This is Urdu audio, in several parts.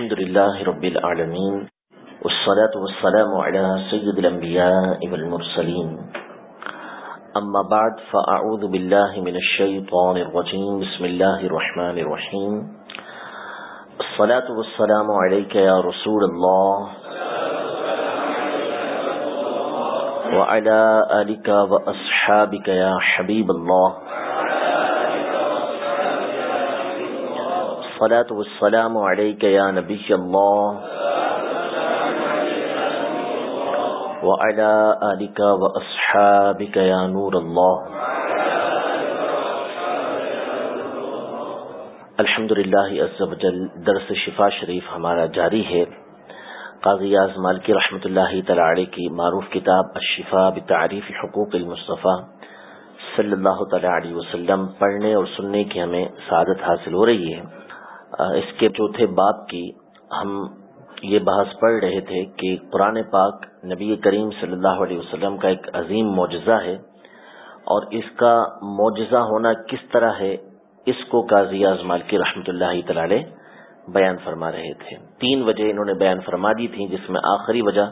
الحمد لله رب العالمين والصلاة والسلام على سيد الأنبياء والمرسلين. أما بعد، فأعوذ بالله من الشيطان الرجيم. بسم الله الرحمن الرحيم. الصلاة والسلام عليك يا رسول الله. وعلى آلك وأصحابك يا حبيب الله. الصلاة والسلام عليك يا نبي الله. وعلى آلك وأصحابك يا نور الله. الحمد للہ جل درس شفا شریف ہمارا جاری ہے. قاضی اعظم مالکی رحمۃ اللہ تعالی کی معروف کتاب الشفا بتعریف حقوق المصطفیٰ صلی اللہ تعالی علیہ وسلم، پڑھنے اور سننے کی ہمیں سعادت حاصل ہو رہی ہے. اس کے چوتھے باپ کی ہم یہ بحث پڑھ رہے تھے کہ قرآن پاک نبی کریم صلی اللہ علیہ وسلم کا ایک عظیم معجزہ ہے اور اس کا معجزہ ہونا کس طرح ہے، اس کو قاضی اعظمال کی رحمۃ اللہ تعالی بیان فرما رہے تھے۔ تین وجہ انہوں نے بیان فرما دی تھی جس میں آخری وجہ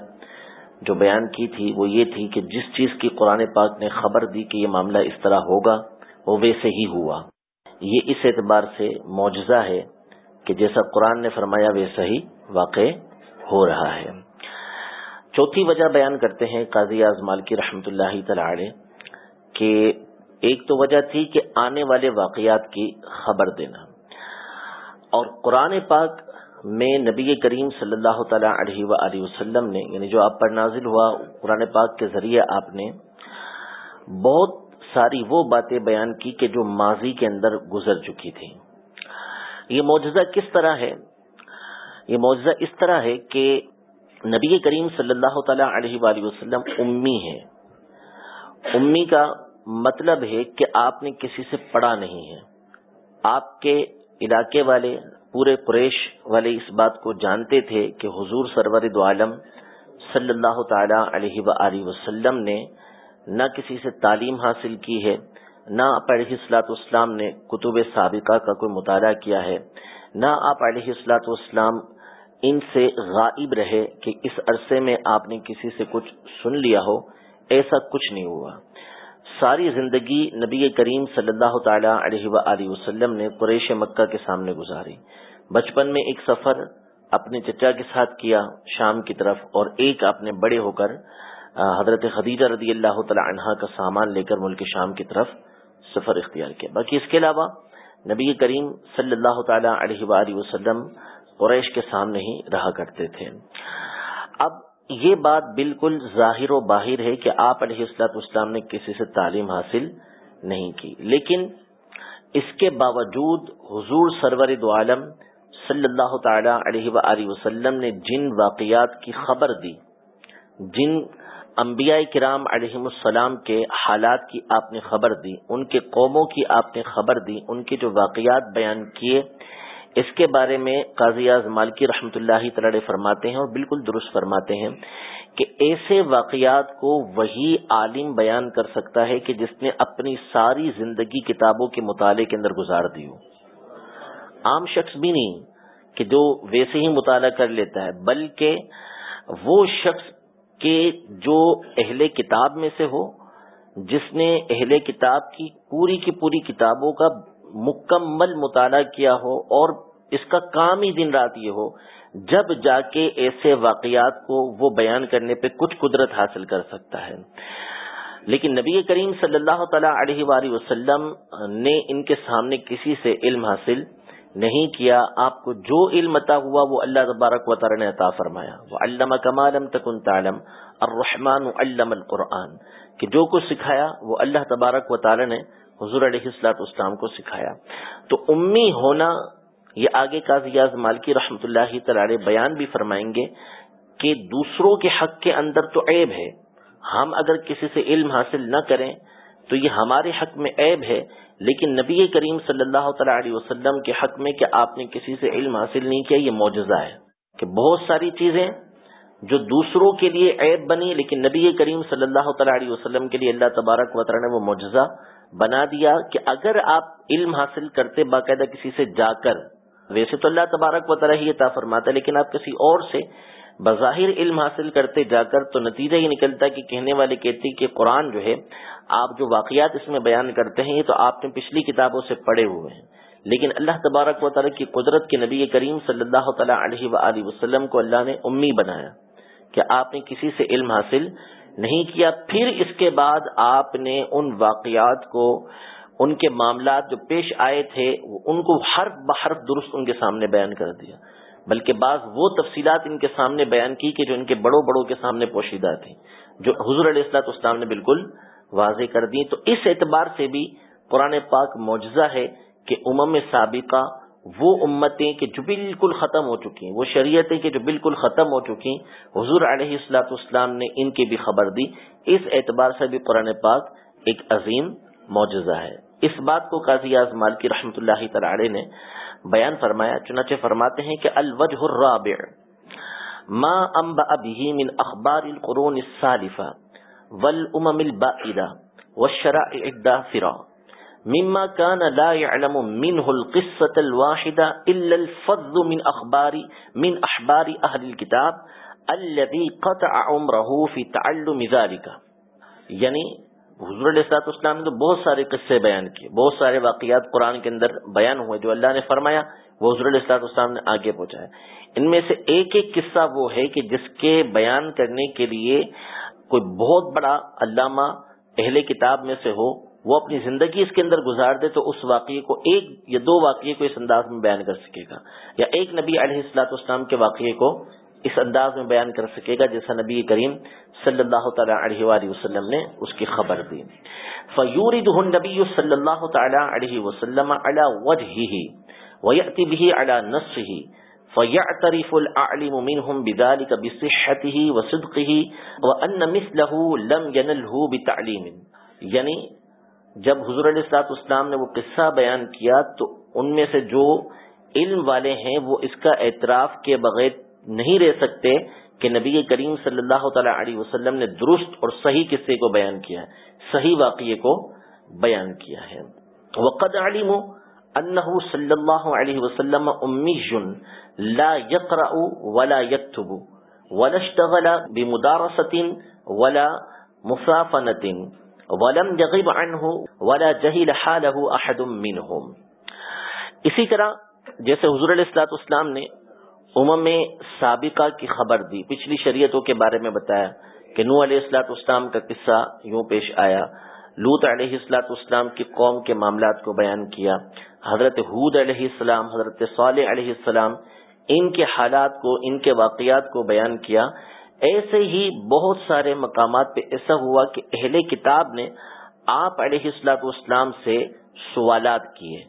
جو بیان کی تھی وہ یہ تھی کہ جس چیز کی قرآن پاک نے خبر دی کہ یہ معاملہ اس طرح ہوگا، وہ ویسے ہی ہوا۔ یہ اس اعتبار سے معجزہ ہے کہ جیسا قرآن نے فرمایا ویسا ہی واقع ہو رہا ہے۔ چوتھی وجہ بیان کرتے ہیں قاضی اعظمال کی رحمت اللہ تعالی کہ ایک تو وجہ تھی کہ آنے والے واقعات کی خبر دینا۔ اور قرآن پاک میں نبی کریم صلی اللہ تعالی علیہ و وسلم نے یعنی جو آپ پر نازل ہوا قرآن پاک کے ذریعے آپ نے، بہت ساری وہ باتیں بیان کی کہ جو ماضی کے اندر گزر چکی تھی یہ معجزہ کس طرح ہے؟ یہ معجزہ اس طرح ہے کہ نبی کریم صلی اللہ تعالی علیہ وآلہ وسلم امی ہے امی کا مطلب ہے کہ آپ نے کسی سے پڑھا نہیں ہے۔ آپ کے علاقے والے، پورے قریش والے اس بات کو جانتے تھے کہ حضور سرور دو عالم صلی اللہ تعالی علیہ و وسلم نے نہ کسی سے تعلیم حاصل کی ہے۔ نہ آپ علیہ السلاط اسلام نے کتب سابقہ کا کوئی مطالعہ کیا ہے، نہ آپ علیہ السلاط اسلام ان سے غائب رہے کہ اس عرصے میں آپ نے کسی سے کچھ سن لیا ہو، ایسا کچھ نہیں ہوا۔ ساری زندگی نبی کریم صلی اللہ تعالی علیہ و وسلم نے قریش مکہ کے سامنے گزاری۔ بچپن میں ایک سفر اپنے چچا کے ساتھ کیا شام کی طرف اور ایک آپ نے بڑے ہو کر حضرت خدیجہ رضی اللہ تعالی عنہا کا سامان لے کر ملک شام کی طرف۔ سفر اختیار کیا۔ باقی اس کے علاوہ نبی کریم صلی اللہ تعالی علیہ وآلہ وسلم قریش کے سامنے ہی رہا کرتے تھے۔ اب یہ بات بالکل ظاہر و باہر ہے کہ آپ علیہ السلاط اسلام نے کسی سے تعلیم حاصل نہیں کی، لیکن اس کے باوجود حضور سرور دو عالم صلی اللہ تعالی علیہ وآلہ وسلم نے جن واقعات کی خبر دی، جن انبیاء کرام علیہ السلام کے حالات کی آپ نے خبر دی، ان کے قوموں کی آپ نے خبر دی، ان کے جو واقعات بیان کیے، اس کے بارے میں قاضی اعظم مالکی رحمۃ اللہ تعالی فرماتے ہیں اور بالکل درست فرماتے ہیں کہ ایسے واقعات کو وہی عالم بیان کر سکتا ہے کہ جس نے اپنی ساری زندگی کتابوں کے مطالعے کے اندر گزار دی ہو۔ عام شخص بھی نہیں کہ جو ویسے ہی مطالعہ کر لیتا ہے، بلکہ وہ شخص کہ جو اہل کتاب میں سے ہو، جس نے اہل کتاب کی پوری کی پوری کتابوں کا مکمل مطالعہ کیا ہو اور اس کا کام ہی دن رات یہ ہو، جب جا کے ایسے واقعات کو وہ بیان کرنے پہ کچھ قدرت حاصل کر سکتا ہے۔ لیکن نبی کریم صلی اللہ تعالی علیہ وآلہ وسلم نے ان کے سامنے کسی سے علم حاصل نہیں کیا، آپ کو جو علم عطا ہوا وہ اللہ تبارک و تعالی نے عطا فرمایا۔ وہ علامہ کمالم تکن تعلم۔ الرحمن علم القرآن۔ کہ جو کچھ سکھایا وہ اللہ تبارک و تعالی نے حضور علیہ السلاط اسلام کو سکھایا۔ تو امی ہونا، یہ آگے کا زیاز مالکی رحمت اللہ تعالی بیان بھی فرمائیں گے کہ دوسروں کے حق کے اندر تو عیب ہے۔ ہم اگر کسی سے علم حاصل نہ کریں تو یہ ہمارے حق میں عیب ہے۔ لیکن نبی کریم صلی اللہ تعالی علیہ وسلم کے حق میں کہ آپ نے کسی سے علم حاصل نہیں کیا، یہ معجزہ ہے کہ بہت ساری چیزیں جو دوسروں کے لیے عیب بنی، لیکن نبی کریم صلی اللہ تعالی علیہ وسلم کے لیے اللہ تبارک و نے وہ معجزہ بنا دیا کہ اگر آپ علم حاصل کرتے باقاعدہ کسی سے جا کر، ویسے تو اللہ تبارک و طرح ہی عطا فرماتا ہے، لیکن آپ کسی اور سے بظاہر علم حاصل کرتے جا کر تو نتیجہ یہ نکلتا کہ کہنے والے کہتے کہ قرآن جو ہے، آپ جو واقعات اس میں بیان کرتے ہیں، یہ تو آپ نے پچھلی کتابوں سے پڑھے ہوئے ہیں۔ لیکن اللہ تبارک و تعالیٰ کی قدرت کے نبی کریم صلی اللہ تعالیٰ علیہ و وسلم کو اللہ نے امی بنایا کہ آپ نے کسی سے علم حاصل نہیں کیا، پھر اس کے بعد آپ نے ان واقعات کو، ان کے معاملات جو پیش آئے تھے، ان کو ہر بحرف درست ان کے سامنے بیان کر دیا۔ بلکہ بعض وہ تفصیلات ان کے سامنے بیان کی کہ جو ان کے بڑوں بڑوں کے سامنے پوشیدہ تھی جو حضور علیہ السلاط اسلام نے بالکل واضح کر دی۔ تو اس اعتبار سے بھی قرآن پاک معجزہ ہے کہ امم سابقہ وہ امتیں کہ جو بالکل ختم ہو چکی ہیں، وہ شریعتیں کہ جو بالکل ختم ہو چکی ہیں، حضور علیہ السلاط اسلام نے ان کی بھی خبر دی۔ اس اعتبار سے بھی قرآن پاک ایک عظیم معجزہ ہے۔ اس بات کو قاضی اعظم کی رحمۃ اللہ تعالی نے بیان فرمایا، چنانچہ فرماتے ہیں کہ الوجہ الرابع، ما انبأ به من اخبار القرون السالفہ والامم البائدہ والشرائع الدافرہ، مما كان لا يعلم منه القصة الواحدة إلا الفض من أخبار من أحبار أهل الكتاب الذي قطع عمره في تعلم ذلك. یعنی حضور علیہ السلاط اسلام نے تو بہت سارے قصے بیان کیے، بہت سارے واقعات قرآن کے اندر بیان ہوئے جو اللہ نے فرمایا، وہ حضور علیہ السلاط اسلام نے آگے پہنچایا۔ ان میں سے ایک ایک قصہ وہ ہے کہ جس کے بیان کرنے کے لیے کوئی بہت بڑا علامہ اہل کتاب میں سے ہو، وہ اپنی زندگی اس کے اندر گزار دے تو اس واقعے کو ایک یا دو واقعے کو اس انداز میں بیان کر سکے گا۔ یا ایک نبی علیہ السلاط اسلام کے واقعے کو اس انداز میں بیان کر سکے گا جیسا نبی کریم صلی اللہ تعالیٰ علیہ وآلہ وسلم نے اس کی خبر دی۔ فیورد نبی صلی اللہ تعالیٰ علیہ وسلم علی وجہہ ویأتی به علی نصہ فیعترف العلم منهم بذلك بصحته وصدقه وان مثله لم ينله بتعلیم۔ یعنی جب حضور علیہ السلاط اسلام نے وہ قصہ بیان کیا تو ان میں سے جو علم والے ہیں وہ اس کا اعتراف کے بغیر نہیں رہ سکتے کہ نبی کریم صلی اللہ تعالی علیہ وسلم نے درست اور صحیح قصے کو بیان کیا ہے، صحیح واقعے کو بیان کیا ہے۔ وقد علم انه صلی اللہ علیہ وسلم امی لا يقرأ ولا يكتب ولا اشتغل بمدارسة ولا مسافنة ولم يغب عنه ولا جهل حاله احد منهم۔ اسی طرح جیسے حضور علیہ الصلوۃ والسلام نے امم سابقہ کی خبر دی۔ پچھلی شریعتوں کے بارے میں بتایا کہ نو علیہ السلاط اسلام کا قصہ یوں پیش آیا۔ لوت علیہ السلاط اسلام کی قوم کے معاملات کو بیان کیا۔ حضرت حود علیہ السلام، حضرت صالح علیہ السلام، ان کے حالات کو، ان کے واقعات کو بیان کیا۔ ایسے ہی بہت سارے مقامات پہ ایسا ہوا کہ اہل کتاب نے آپ علیہ السلاط اسلام سے سوالات کیے۔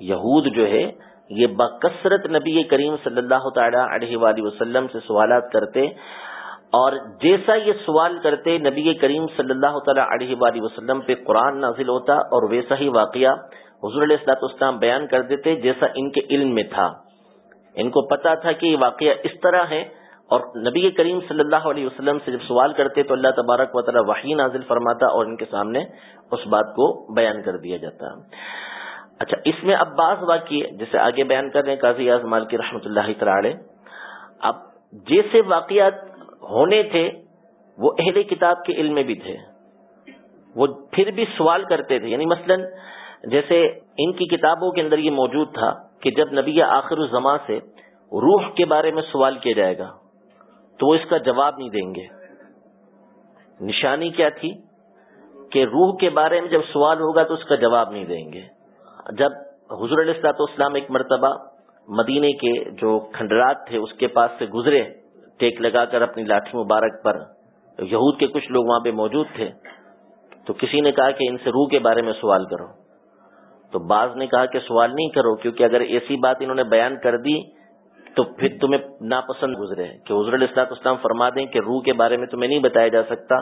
یہود جو ہے یہ بکثرت نبی کریم صلی اللہ تعالی علیہ وآلہ وسلم سے سوالات کرتے اور جیسا یہ سوال کرتے نبی کریم صلی اللہ تعالی علیہ وآلہ وسلم پہ قرآن نازل ہوتا اور ویسا ہی واقعہ حضور علیہ السلاط اسلام بیان کر دیتے جیسا ان کے علم میں تھا۔ ان کو پتا تھا کہ یہ واقعہ اس طرح ہے اور نبی کریم صلی اللہ علیہ وسلم سے جب سوال کرتے تو اللہ تبارک و تعالی وحی نازل فرماتا اور ان کے سامنے اس بات کو بیان کر دیا جاتا۔ اچھا اس میں اب بعض واقعی جیسے آگے بیان کر رہے ہیں قاضی اعظم کی رحمۃ اللہ تعالی۔ اب جیسے واقعات ہونے تھے، وہ اہل کتاب کے علم میں بھی تھے۔ وہ پھر بھی سوال کرتے تھے یعنی مثلا جیسے ان کی کتابوں کے اندر یہ موجود تھا کہ جب نبی آخر الزما سے روح کے بارے میں سوال کیا جائے گا، تو وہ اس کا جواب نہیں دیں گے۔ نشانی کیا تھی؟ کہ روح کے بارے میں جب سوال ہوگا تو اس کا جواب نہیں دیں گے۔ جب حضور علیہ السلاط اسلام ایک مرتبہ مدینے کے جو کھنڈرات تھے، اس کے پاس سے گزرے، ٹیک لگا کر اپنی لاٹھی مبارک پر یہود کے کچھ لوگ وہاں پہ موجود تھے، تو کسی نے کہا کہ ان سے روح کے بارے میں سوال کرو۔ تو بعض نے کہا کہ سوال نہیں کرو، کیونکہ اگر ایسی بات انہوں نے بیان کر دی، تو پھر تمہیں ناپسند گزرے کہ حضر السلاط اسلام فرما دیں کہ روح کے بارے میں تمہیں نہیں بتایا جا سکتا،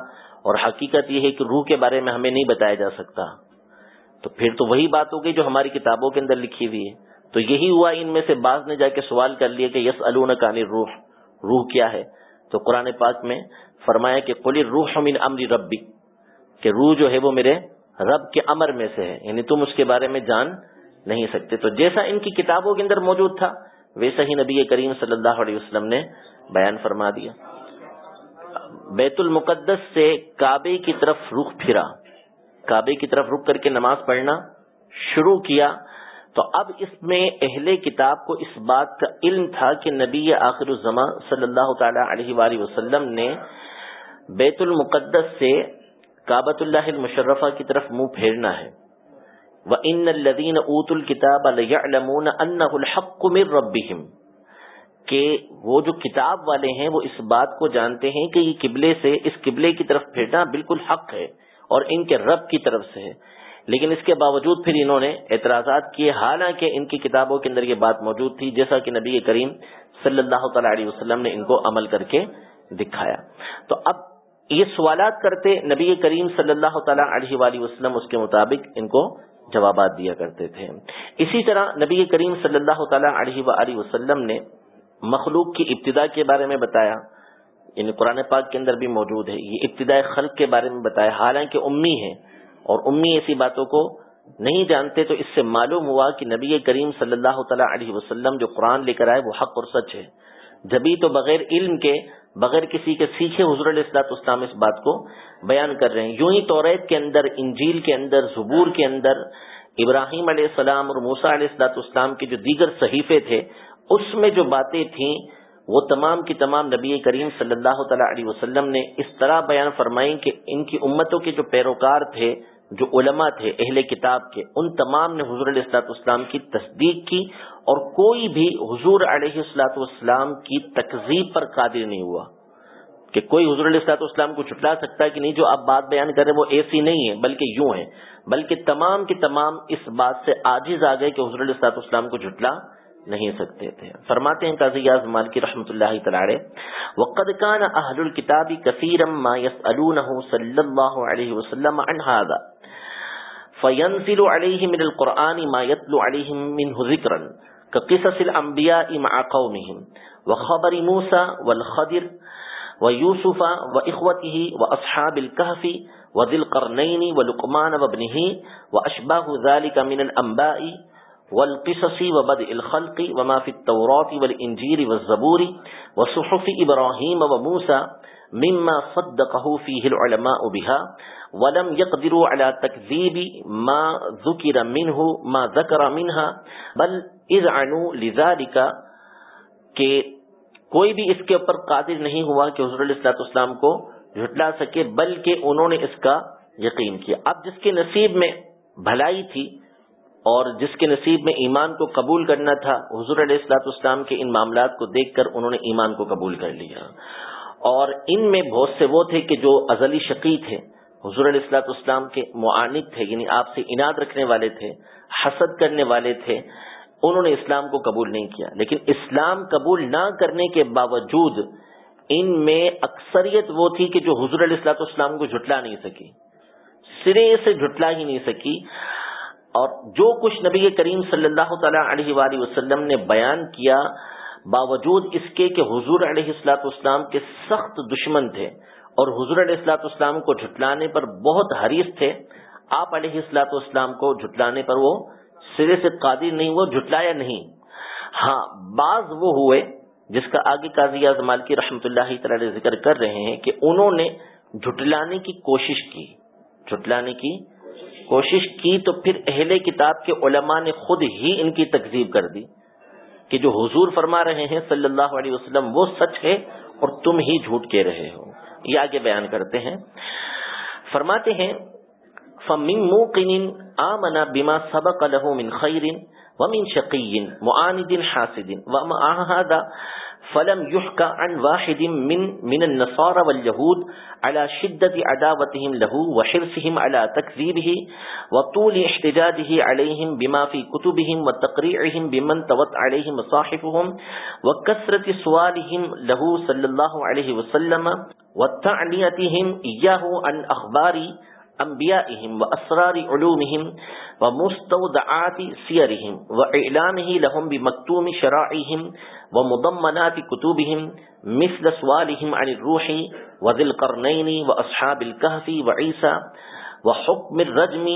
اور حقیقت یہ ہے کہ روح کے بارے میں ہمیں نہیں بتایا جا سکتا۔ تو پھر تو وہی بات ہو گئی جو ہماری کتابوں کے اندر لکھی ہوئی ہے۔ تو یہی ہوا ان میں سے بعض نے جا کے سوال کر لیا کہ یس کانی روح روح کیا ہے؟ تو قرآن پاک میں فرمایا کہ قلی روح من امر ربی کہ روح جو ہے وہ میرے رب کے امر میں سے ہے یعنی تم اس کے بارے میں جان نہیں سکتے۔ تو جیسا ان کی کتابوں کے اندر موجود تھا، ویسا ہی نبی کریم صلی اللہ علیہ وسلم نے بیان فرما دیا۔ بیت المقدس سے کعبے کی طرف رخ پھرا۔ کعبے کی طرف رک کر کے نماز پڑھنا شروع کیا تو اب اس میں اہل کتاب کو اس بات کا علم تھا کہ نبی آخر الزما صلی اللہ تعالی علیہ وآلہ وسلم نے بیت المقدس سے کابت اللہ المشرفہ کی طرف منہ پھیرنا ہے۔ وہ ان الدین اوت الکتاب الحق من ربهم۔ کہ وہ جو کتاب والے ہیں وہ اس بات کو جانتے ہیں کہ یہ قبلے سے اس قبلے کی طرف پھیرنا بالکل حق ہے۔ اور ان کے رب کی طرف سے ہے لیکن اس کے باوجود پھر انہوں نے اعتراضات کیے۔ حالانکہ ان کی کتابوں کے اندر یہ بات موجود تھی، جیسا کہ نبی کریم صلی اللہ تعالی علیہ وسلم نے ان کو عمل کر کے دکھایا۔ تو اب یہ سوالات کرتے نبی کریم صلی اللہ تعالیٰ علیہ وآلہ وسلم اس کے مطابق ان کو جوابات دیا کرتے تھے۔ اسی طرح نبی کریم صلی اللہ تعالیٰ علیہ وآلہ وسلم نے مخلوق کی ابتدا کے بارے میں بتایا۔ یعنی قرآن پاک کے اندر بھی موجود ہے، یہ ابتداء خلق کے بارے میں بتایا، حالانکہ امی ہے اور امی ایسی باتوں کو نہیں جانتے تو اس سے معلوم ہوا کہ نبی کریم صلی اللہ تعالیٰ علیہ وسلم جو قرآن لے کر آئے وہ حق اور سچ ہے۔ جبھی تو بغیر علم کے، بغیر کسی کے سیکھے حضر الاسلاط اسلام اس بات کو بیان کر رہے ہیں۔ یوں ہی توریت کے اندر، انجیل کے اندر، زبور کے اندر، ابراہیم علیہ السلام اور موسا علیہ السلاط اسلام کے جو دیگر صحیفے تھے، اس میں جو باتیں تھیں وہ تمام کی تمام نبی کریم صلی اللہ تعالی علیہ وسلم نے اس طرح بیان فرمائی کہ ان کی امتوں کے جو پیروکار تھے، جو علماء تھے، اہل کتاب کے، ان تمام نے حضور علیہ السلاط اسلام کی تصدیق کی اور کوئی بھی حضور علیہ السلاط والسلام کی تقزیب پر قادر نہیں ہوا کہ کوئی حضور علیہ السلاط اسلام کو چھٹلا سکتا ہے کہ نہیں جو آپ بات بیان کریں وہ ایسی نہیں ہے، بلکہ یوں ہے، بلکہ تمام کے تمام اس بات سے عاجز آ گئے کہ حضور علیہ السلاط اسلام کو جھٹلا نہیں سکتے تھے۔ فرماتے ہیں قاضی اعظم کی رحمۃ اللہ تعالی، وقد كان اهل الكتاب كثيرا ما يسالونه صلى الله عليه وسلم عن هذا، فينزل عليه من القرآن ما يتلو عليهم منه ذكرا كقصص الأنبياء مع قومهم، وخبر موسى والخدر ويوسف وإخوته وأصحاب الكهف وذي القرنين ولقمان وابنه، وأشباه ذلك من الأنباء والقصص وبدء الخلق وما في التوراة والإنجيل والزبور وصحف إبراهيم وموسى مما صدقه فيه العلماء بها ولم يقدروا على تكذيب ما ذكر منه، ما ذكر منها، بل اذعنوا لذلك کہ کوئی بھی اس کے اوپر قادر نہیں ہوا کہ حضور علیہ السلاط اسلام کو جھٹلا سکے، بلکہ انہوں نے اس کا یقین کیا۔ اب جس کے نصیب میں بھلائی تھی اور جس کے نصیب میں ایمان کو قبول کرنا تھا، حضور علیہ السلاط اسلام کے ان معاملات کو دیکھ کر انہوں نے ایمان کو قبول کر لیا۔ اور ان میں بہت سے وہ تھے کہ جو ازلی شقی تھے، حضور علیہ السلاط اسلام کے معاند تھے یعنی آپ سے انعد رکھنے والے تھے، حسد کرنے والے تھے، انہوں نے اسلام کو قبول نہیں کیا۔ لیکن اسلام قبول نہ کرنے کے باوجود ان میں اکثریت وہ تھی کہ جو حضور علیہ السلاط اسلام کو جھٹلا نہیں سکی۔ سرے سے جھٹلا ہی نہیں سکی۔ اور جو کچھ نبی کریم صلی اللہ تعالی علیہ وآلہ وسلم نے بیان کیا، باوجود اس کے کہ حضور علیہ السلاط اسلام کے سخت دشمن تھے اور حضور علیہ السلاط اسلام کو جھٹلانے پر بہت حریص تھے، آپ علیہ السلاط اسلام کو جھٹلانے پر وہ سرے سے قادر نہیں، وہ جھٹلایا نہیں۔ ہاں بعض وہ ہوئے جس کا آگے قاضی اعظمال کی رحمت اللہ تعالی ذکر کر رہے ہیں کہ انہوں نے جھٹلانے کی کوشش کی، جھٹلانے کی کوشش کی تو پھر اہل کتاب کے علماء نے خود ہی ان کی تکزیب کر دی کہ جو حضور فرما رہے ہیں صلی اللہ علیہ وسلم وہ سچ ہے اور تم ہی جھوٹ کہہ رہے ہو۔ یہ آگے بیان کرتے ہیں۔ فرماتے ہیں، فمن موقن آمن بما سبق له من خير ومن شقي معاند حاسد وما هذا فلم يحكى عن واحد من من النصارى واليهود على شدة عداوتهم له وحرصهم على تكذيبه وطول احتجاجه عليهم بما في كتبهم وتقريعهم بمن توت عليه مصاحفهم وكثرة سوالهم له صلى الله عليه وسلم وتعنيتهم إياه عن أخبار انبیائهم واسرار علومهم ومستودعات سیرهم واعلامه لهم بمكتوم شرائعهم ومضمنات كتبهم مثل سوالهم عن الروح وذي القرنين واصحاب الكهف وعيسى وحكم الرجم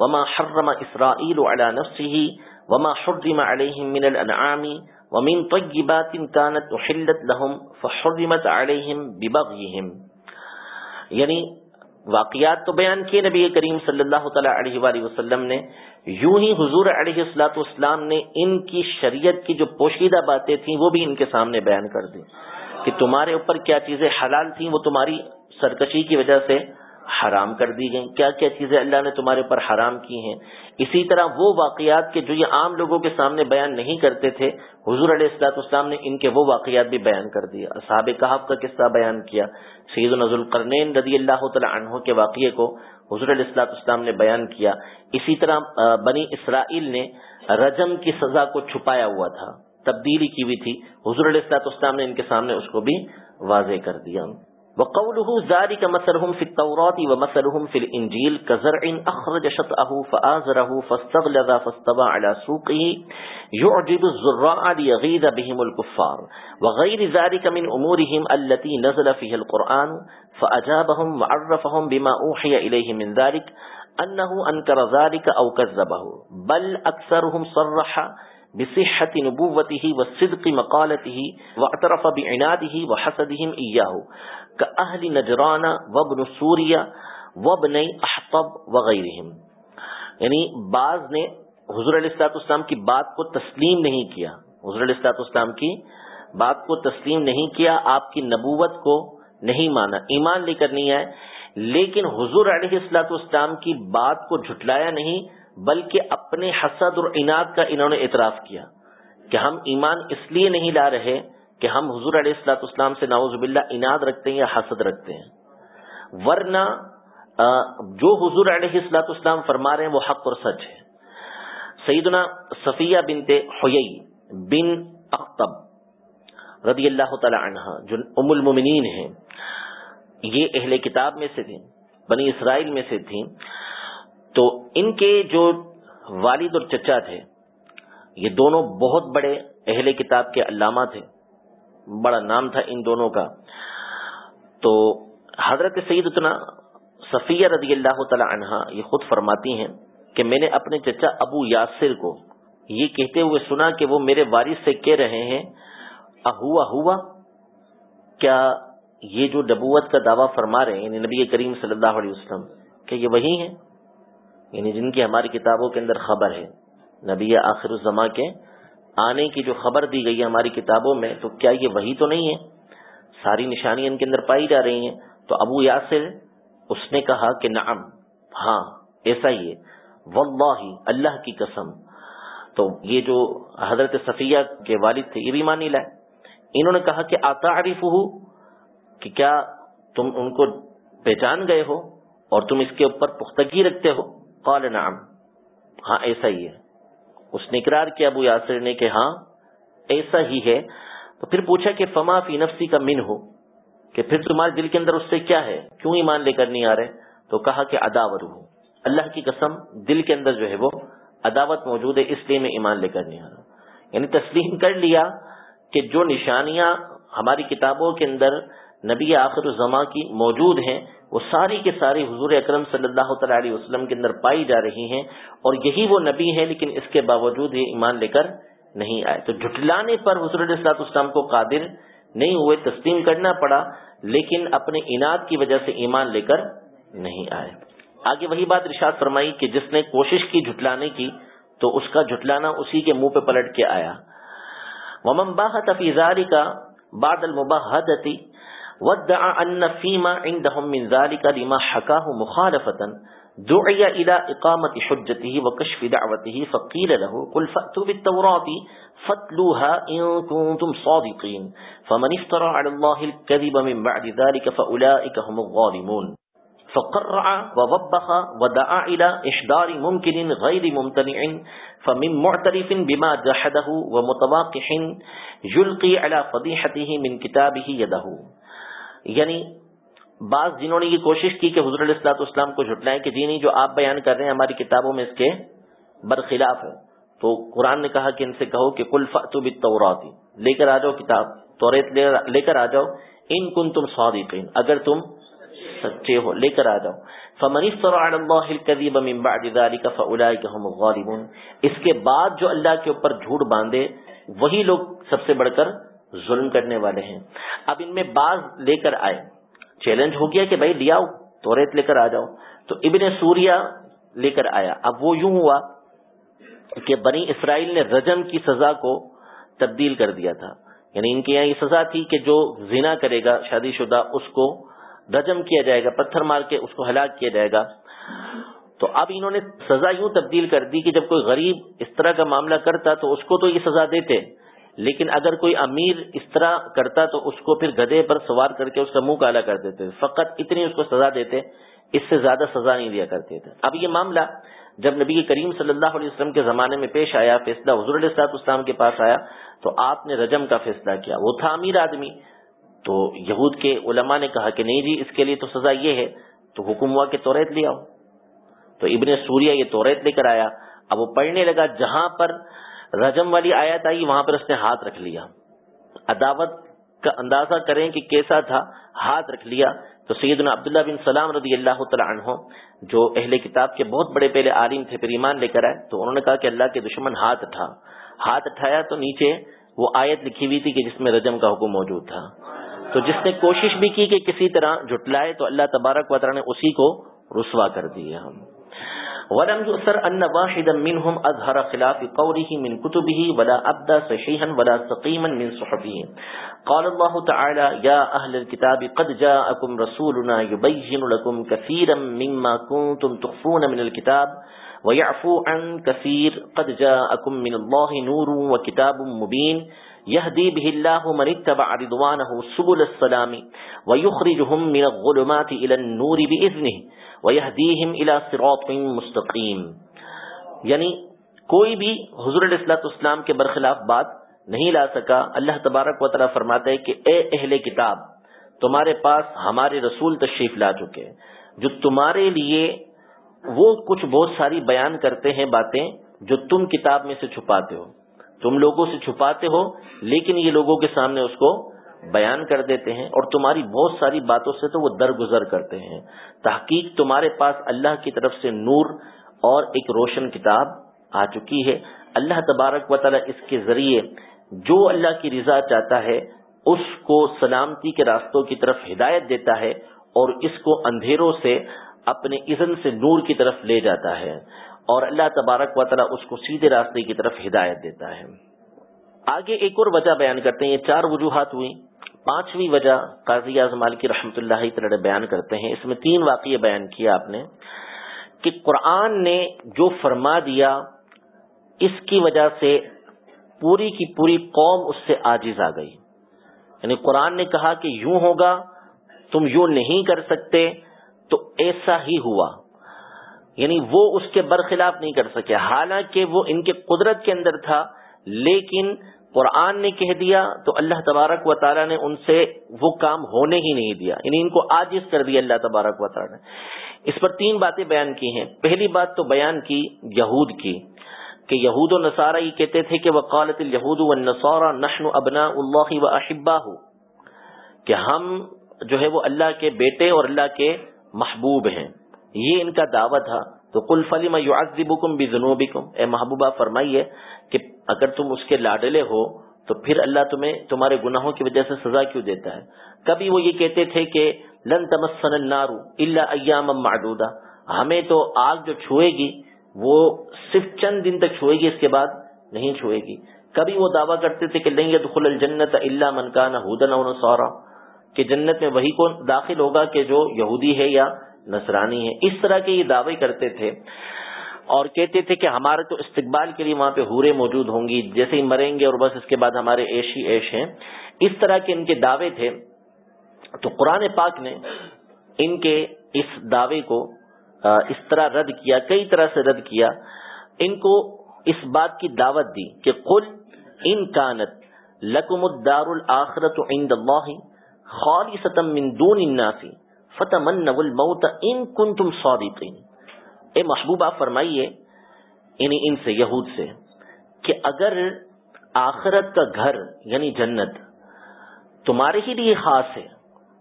وما حرم اسرائيل على نفسه وما حرم عليهم من الانعام ومن طيبات كانت احلت لهم فحرمت عليهم ببغيهم. یعنی واقعات تو بیان کیے نبی کریم صلی اللہ تعالی علیہ وآلہ وسلم نے، یوں ہی حضور علیہ السلاۃ والسلام نے ان کی شریعت کی جو پوشیدہ باتیں تھیں، وہ بھی ان کے سامنے بیان کر دی کہ تمہارے اوپر کیا چیزیں حلال تھیں، وہ تمہاری سرکشی کی وجہ سے حرام کر دی گئیں۔ کیا کیا چیزیں اللہ نے تمہارے اوپر حرام کی ہیں؟ اسی طرح وہ واقعات کے جو یہ عام لوگوں کے سامنے بیان نہیں کرتے تھے، حضور علیہ السلاط اسلام نے ان کے وہ واقعات بھی بیان کر دیے۔ اصحاب کہاف کا قصہ بیان کیا۔ سید نظر القرنین رضی اللہ تعالیٰ عنہ کے واقعے کو حضور علیہ السلاط اسلام نے بیان کیا۔ اسی طرح بنی اسرائیل نے رجم کی سزا کو چھپایا ہوا تھا، تبدیلی کی ہوئی تھی۔ حضور علیہ السلاط اسلام نے ان کے سامنے اس کو بھی واضح کر دیا۔ وقوله ذلك مثلهم في التوراة ومثلهم في الإنجيل كزرع أخرج شطأه فآزره فاستغلظ فاستوى على سوقه يعجب الزراع ليغيظ بهم الكفار. وغير ذلك من أمورهم التي نزل فيه القرآن فأجابهم وعرفهم بما أوحي إليه من ذلك أنه أنكر ذلك أو كذبه. بل أكثرهم صرح بصحة نبوته والصدق مقالته واعترف بعناده وحسدهم إياه. كأهل نجران وابن سوريا وابن احطب وغيرهم. یعنی بعض نے حضور علیہ السلاط اسلام کی بات کو تسلیم نہیں کیا. حضور علیہ السلاط اسلام کی بات کو تسلیم نہیں کیا، آپ کی نبوت کو نہیں مانا. ایمان لے کر نہیں آئے، لیکن حضور علیہ السلاط اسلام کی بات کو جھٹلایا نہیں بلکہ اپنے حسد اور انعد کا انہوں نے اعتراف کیا کہ ہم ایمان اس لیے نہیں لا رہے کہ ہم حضور علیہ السلاط اسلام سے ناوز باللہ انعد رکھتے ہیں یا حسد رکھتے ہیں۔ ورنہ جو حضور علیہ السلاط اسلام فرما رہے ہیں وہ حق اور سچ ہے۔ سیدنا صفیہ بنت حیئی بن اختب رضی اللہ تعالی عنہ جو ام المومنین ہیں، یہ اہل کتاب میں سے تھیں، بنی اسرائیل میں سے تھیں۔ تو ان کے جو والد اور چچا تھے، یہ دونوں بہت بڑے اہل کتاب کے علامہ تھے۔ بڑا نام تھا ان دونوں کا۔ تو حضرت سعید اتنا صفیہ رضی اللہ تعالی عنہ یہ خود فرماتی ہیں کہ میں نے اپنے چچا ابو یاسر کو یہ کہتے ہوئے سنا کہ وہ میرے وارث سے کہہ رہے ہیں اہوا ہوا کیا یہ جو نبوت کا دعویٰ فرما رہے ہیں یعنی نبی کریم صلی اللہ علیہ وسلم کہ یہ وہی ہیں؟ یعنی جن کی ہماری کتابوں کے اندر خبر ہے۔ نبی آخر الزما کے آنے کی جو خبر دی گئی ہے ہماری کتابوں میں، تو کیا یہ وہی تو نہیں ہے؟ ساری نشانی ان کے اندر پائی جا رہی ہیں۔ تو ابو یاسر اس نے کہا کہ نعم ہاں ایسا ہی ہے۔ واللہ، اللہ کی قسم۔ تو یہ جو حضرت صفیہ کے والد تھے، یہ بھی مانی لائے۔ انہوں نے کہا کہ آتاعرف کہ کیا تم ان کو پہچان گئے ہو اور تم اس کے اوپر پختگی رکھتے ہو؟ قال نعم. ہاں ایسا ہی ہے۔ اس نے اقرار کیا ابو یاسر نے کہ ہاں ایسا ہی ہے۔ تو پھر پوچھا کہ فما فی نفسی کا من ہو کہ پھر تمہارے دل کے اندر اس سے کیا ہے؟ کیوں ایمان لے کر نہیں آ رہے؟ تو کہا کہ اداور ہوں اللہ کی قسم، دل کے اندر جو ہے وہ عداوت موجود ہے، اس لیے میں ایمان لے کر نہیں آ رہا یعنی تسلیم کر لیا کہ جو نشانیاں ہماری کتابوں کے اندر نبی آخر الزما کی موجود ہیں وہ ساری کے ساری حضور اکرم صلی اللہ تعالی علیہ وسلم کے اندر پائی جا رہی ہیں اور یہی وہ نبی ہیں، لیکن اس کے باوجود یہ ایمان لے کر نہیں آئے۔ تو جھٹلانے پر حضور السلاط اسلام کو قادر نہیں ہوئے، تسلیم کرنا پڑا، لیکن اپنے انعد کی وجہ سے ایمان لے کر نہیں آئے۔ آگے وہی بات رشاد فرمائی کہ جس نے کوشش کی جھٹلانے کی، تو اس کا جھٹلانا اسی کے منہ پہ پلٹ کے آیا۔ ومن باہت فیزاری کا بعد المباحدتی وادعى أن فيما عندهم من ذلك لما حكاه مخالفة، دعي إلى إقامة حجته وكشف دعوته فقيل له، قل فأتوا بالتوراة فاتلوها إن كنتم صادقين، فمن افترى على الله الكذب من بعد ذلك فأولئك هم الظالمون. فقرع ووبخ ودعا إلى إحضار ممكن غير ممتنع، فمن معترف بما جحده ومتواقح يلقي على فضيحته من كتابه يده. یعنی بعض جنہوں نے یہ کوشش کی کہ حضر السلاط اسلام کو جھٹلائیں کہ جی نہیں، جو آپ بیان کر رہے ہیں ہماری کتابوں میں اس کے برخلاف ہے تو قرآن نے کہا کہ ان سے کہو کہ کل فتو بتوراتی لے کر آ جاؤ کتاب تو لے کر آ جاؤ۔ ان کن تم صادقین، اگر تم سچے ہو، لے کر آ جاؤ۔ فمن افترى على الله الكذب من بعد ذلك فاولئك هم الظالمون۔ اس کے بعد جو اللہ کے اوپر جھوٹ باندھے، وہی لوگ سب سے بڑھ کر ظلم کرنے والے ہیں۔ اب ان میں بعض لے کر آئے۔ چیلنج ہو گیا کہ بھائی لے آؤ، توریت لے کر آ جاؤ۔ تو ابن سوریا لے کر آیا۔ اب وہ یوں ہوا کہ بنی اسرائیل نے رجم کی سزا کو تبدیل کر دیا تھا۔ یعنی ان کے یہاں یہ سزا تھی کہ جو زنا کرے گا، شادی شدہ، اس کو رجم کیا جائے گا، پتھر مار کے اس کو ہلاک کیا جائے گا۔ تو اب انہوں نے سزا یوں تبدیل کر دی کہ جب کوئی غریب اس طرح کا معاملہ کرتا تو اس کو تو یہ سزا دیتے۔ لیکن اگر کوئی امیر اس طرح کرتا تو اس کو پھر گدے پر سوار کر کے اس کا منہ کالا کر دیتے فقط اتنی اس کو سزا دیتے، اس سے زیادہ سزا نہیں دیا کرتے تھے۔ اب یہ معاملہ جب نبی کریم صلی اللہ علیہ وسلم کے زمانے میں پیش آیا، فیصلہ حضور علیہ اسلام کے پاس آیا، تو آپ نے رجم کا فیصلہ کیا۔ وہ تھا امیر آدمی۔ تو یہود کے علماء نے کہا کہ نہیں جی اس کے لیے تو سزا یہ ہے، تو حکم ہوا کہ توریت لے آؤ۔ تو ابن سوریا یہ توریت لے کر آیا۔ اب وہ پڑھنے لگا، جہاں پر رجم والی آیت آئی، وہاں پر اس نے ہاتھ رکھ لیا۔ عداوت کا اندازہ کریں کہ کیسا تھا، ہاتھ رکھ لیا۔ تو سیدنا عبداللہ بن سلام رضی اللہ تعالیٰ عنہ، جو اہل کتاب کے بہت بڑے پہلے عالم تھے، پھر ایمان لے کر آئے، تو انہوں نے کہا کہ اللہ کے دشمن ہاتھ اٹھا ہاتھ اٹھایا تو نیچے وہ آیت لکھی ہوئی تھی کہ جس میں رجم کا حکم موجود تھا۔ تو جس نے کوشش بھی کی کہ کسی طرح جٹلائے تو اللہ تبارک و تعالیٰ نے اسی کو رسوا کر دیا۔ ہم ولم يؤثر أن واحدا منهم أظهر خلاف قوله من كتبه ولا أبدى صحيحا ولا سقيما من صحبه. قال الله تعالى يا أهل الكتاب، قد جاءكم رسولنا يبين لكم كثيرا مما كنتم تخفون من الكتاب ويعفو عن كثير. قد جاءكم من الله نور وكتاب مبين. يهدي به الله من اتبع رضوانه سبل السلام ويخرجهم من الظلمات إلى النور بإذنه وَيَهْدِيهِمْ إِلَى صِرَاطٍ مُسْتَقِيمٍ. یعنی کوئی بھی حضور علیہ السلاۃ اسلام کے برخلاف بات نہیں لا سکا، اللہ تبارک و تعالیٰ فرماتے ہیں کہ اے اہل کتاب، تمہارے پاس ہمارے رسول تشریف لا چکے جو تمہارے لیے وہ کچھ بہت ساری بیان کرتے ہیں باتیں جو تم کتاب میں سے چھپاتے ہو۔ تم لوگوں سے چھپاتے ہو، لیکن یہ لوگوں کے سامنے اس کو بیان کر دیتے ہیں اور تمہاری بہت ساری باتوں سے تو وہ درگزر کرتے ہیں۔ تحقیق تمہارے پاس اللہ کی طرف سے نور اور ایک روشن کتاب آ چکی ہے۔ اللہ تبارک و تعالی اس کے ذریعے جو اللہ کی رضا چاہتا ہے، اس کو سلامتی کے راستوں کی طرف ہدایت دیتا ہے اور اس کو اندھیروں سے، اپنے اذن سے نور کی طرف لے جاتا ہے۔ اور اللہ تبارک و تعالی اس کو سیدھے راستے کی طرف ہدایت دیتا ہے۔ آگے ایک اور وجہ بیان کرتے ہیں، یہ چار وجوہات ہوئی پانچویں وجہ قاضی اعظم کی رحمت اللہ تعالی بیان کرتے ہیں۔ اس میں تین واقعے بیان کیا آپ نے کہ قرآن نے جو فرما دیا، اس کی وجہ سے پوری کی پوری قوم اس سے آجز آ گئی۔ یعنی قرآن نے کہا کہ یوں ہوگا، تم یوں نہیں کر سکتے، تو ایسا ہی ہوا۔ یعنی وہ اس کے برخلاف نہیں کر سکے۔ حالانکہ وہ ان کے قدرت کے اندر تھا، لیکن قرآن نے کہہ دیا تو اللہ تبارک و تعالیٰ نے ان سے وہ کام ہونے ہی نہیں دیا۔ یعنی ان کو آجز کر دیا اللہ تبارک و تعالیٰ نے۔ اس پر تین باتیں بیان کی ہیں۔ پہلی بات تو بیان کی یہود کی، کہ یہود و نصارہ یہ کہتے تھے کہ وقالت الہود و نصارہ نشن ابنا اللہ و احبا کہ ہم جو ہے وہ اللہ کے بیٹے اور اللہ کے محبوب ہیں۔ یہ ان کا دعویٰ تھا۔ تو کل فلی میں بھی اے محبوبہ، فرمائیے کہ اگر تم اس کے لاڈلے ہو، تو پھر اللہ تمہیں تمہارے گناہوں کی وجہ سے سزا کیوں دیتا ہے؟ کبھی وہ یہ کہتے تھے کہ لن تمسن النار الا ایام معدودہ ہمیں تو آگ جو چھوئے گی، وہ صرف چند دن تک چھوئے گی، اس کے بعد نہیں چھوئے گی۔ کبھی وہ دعویٰ کرتے تھے کہ لن يدخل الجنت الا من كان هودا او نصارا۔ کہ جنت میں وہی کون داخل ہوگا کہ جو یہودی ہے یا نصرانی ہے اس طرح کے یہ دعوے کرتے تھے اور کہتے تھے کہ ہمارے تو استقبال کے لیے وہاں پہ ہورے موجود ہوں گی، جیسے ہی مریں گے اور بس اس کے بعد ہمارے ایش ہی ایش ہیں۔ اس طرح کے ان کے دعوے تھے۔ تو قرآن پاک نے ان کے اس دعوے کو اس طرح رد کیا، کئی طرح سے رد کیا۔ ان کو اس بات کی دعوت دی کہ قل ان کانت لکم الدار الآخرت عند اللہ خالصتا من دون الناس۔ فتمنوا الموت ان کنتم صادقین۔ اے محبوب، آپ فرمائیے یعنی ان سے، یہود سے، کہ اگر آخرت کا گھر یعنی جنت، تمہارے ہی لیے خاص ہے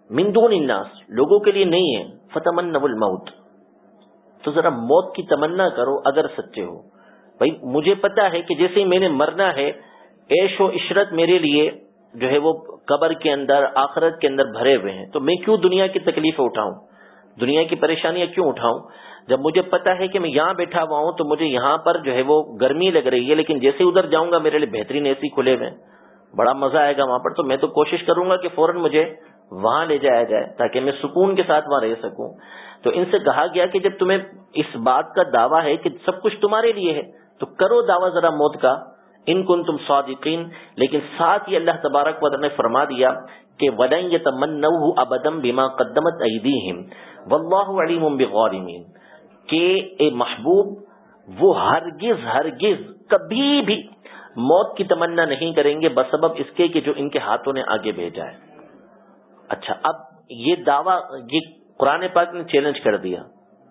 مندون الناس، لوگوں کے لیے نہیں ہے فتمن الموت۔ تو ذرا موت کی تمنا کرو، اگر سچے ہو۔ بھائی، مجھے پتا ہے کہ جیسے ہی میں نے مرنا ہے ایش و عشرت میرے لیے جو ہے وہ قبر کے اندر، آخرت کے اندر بھرے ہوئے ہیں۔ تو میں کیوں دنیا کی تکلیفیں اٹھاؤں؟ دنیا کی پریشانیاں کیوں اٹھاؤں؟ جب مجھے پتا ہے کہ میں یہاں بیٹھا ہوا ہوں تو مجھے یہاں پر جو ہے وہ گرمی لگ رہی ہے، لیکن جیسے ادھر جاؤں گا میرے لیے بہترین اے سی کھلے ہوئے بڑا مزہ آئے گا وہاں پر۔ تو میں تو کوشش کروں گا کہ فوراً مجھے وہاں لے جایا جائے تاکہ میں سکون کے ساتھ وہاں رہ سکوں۔ تو ان سے کہا گیا کہ جب تمہیں اس بات کا دعویٰ ہے کہ سب کچھ تمہارے لیے ہے، تو کرو دعویٰ ذرا موت کا۔ ان کن تم صادقین، لیکن ساتھ ہی اللہ تبارک وطن نے فرما دیا کہ ودن یہ تمن ابدم بیما قدمت عیدیم واللہ علیم بغارمین کہ اے محبوب، وہ ہرگز ہرگز کبھی بھی موت کی تمنا نہیں کریں گے، بسبب اس کے کہ جو ان کے ہاتھوں نے آگے بھیجا ہے۔ اچھا اب یہ دعویٰ، یہ قرآن پاک نے چیلنج کر دیا۔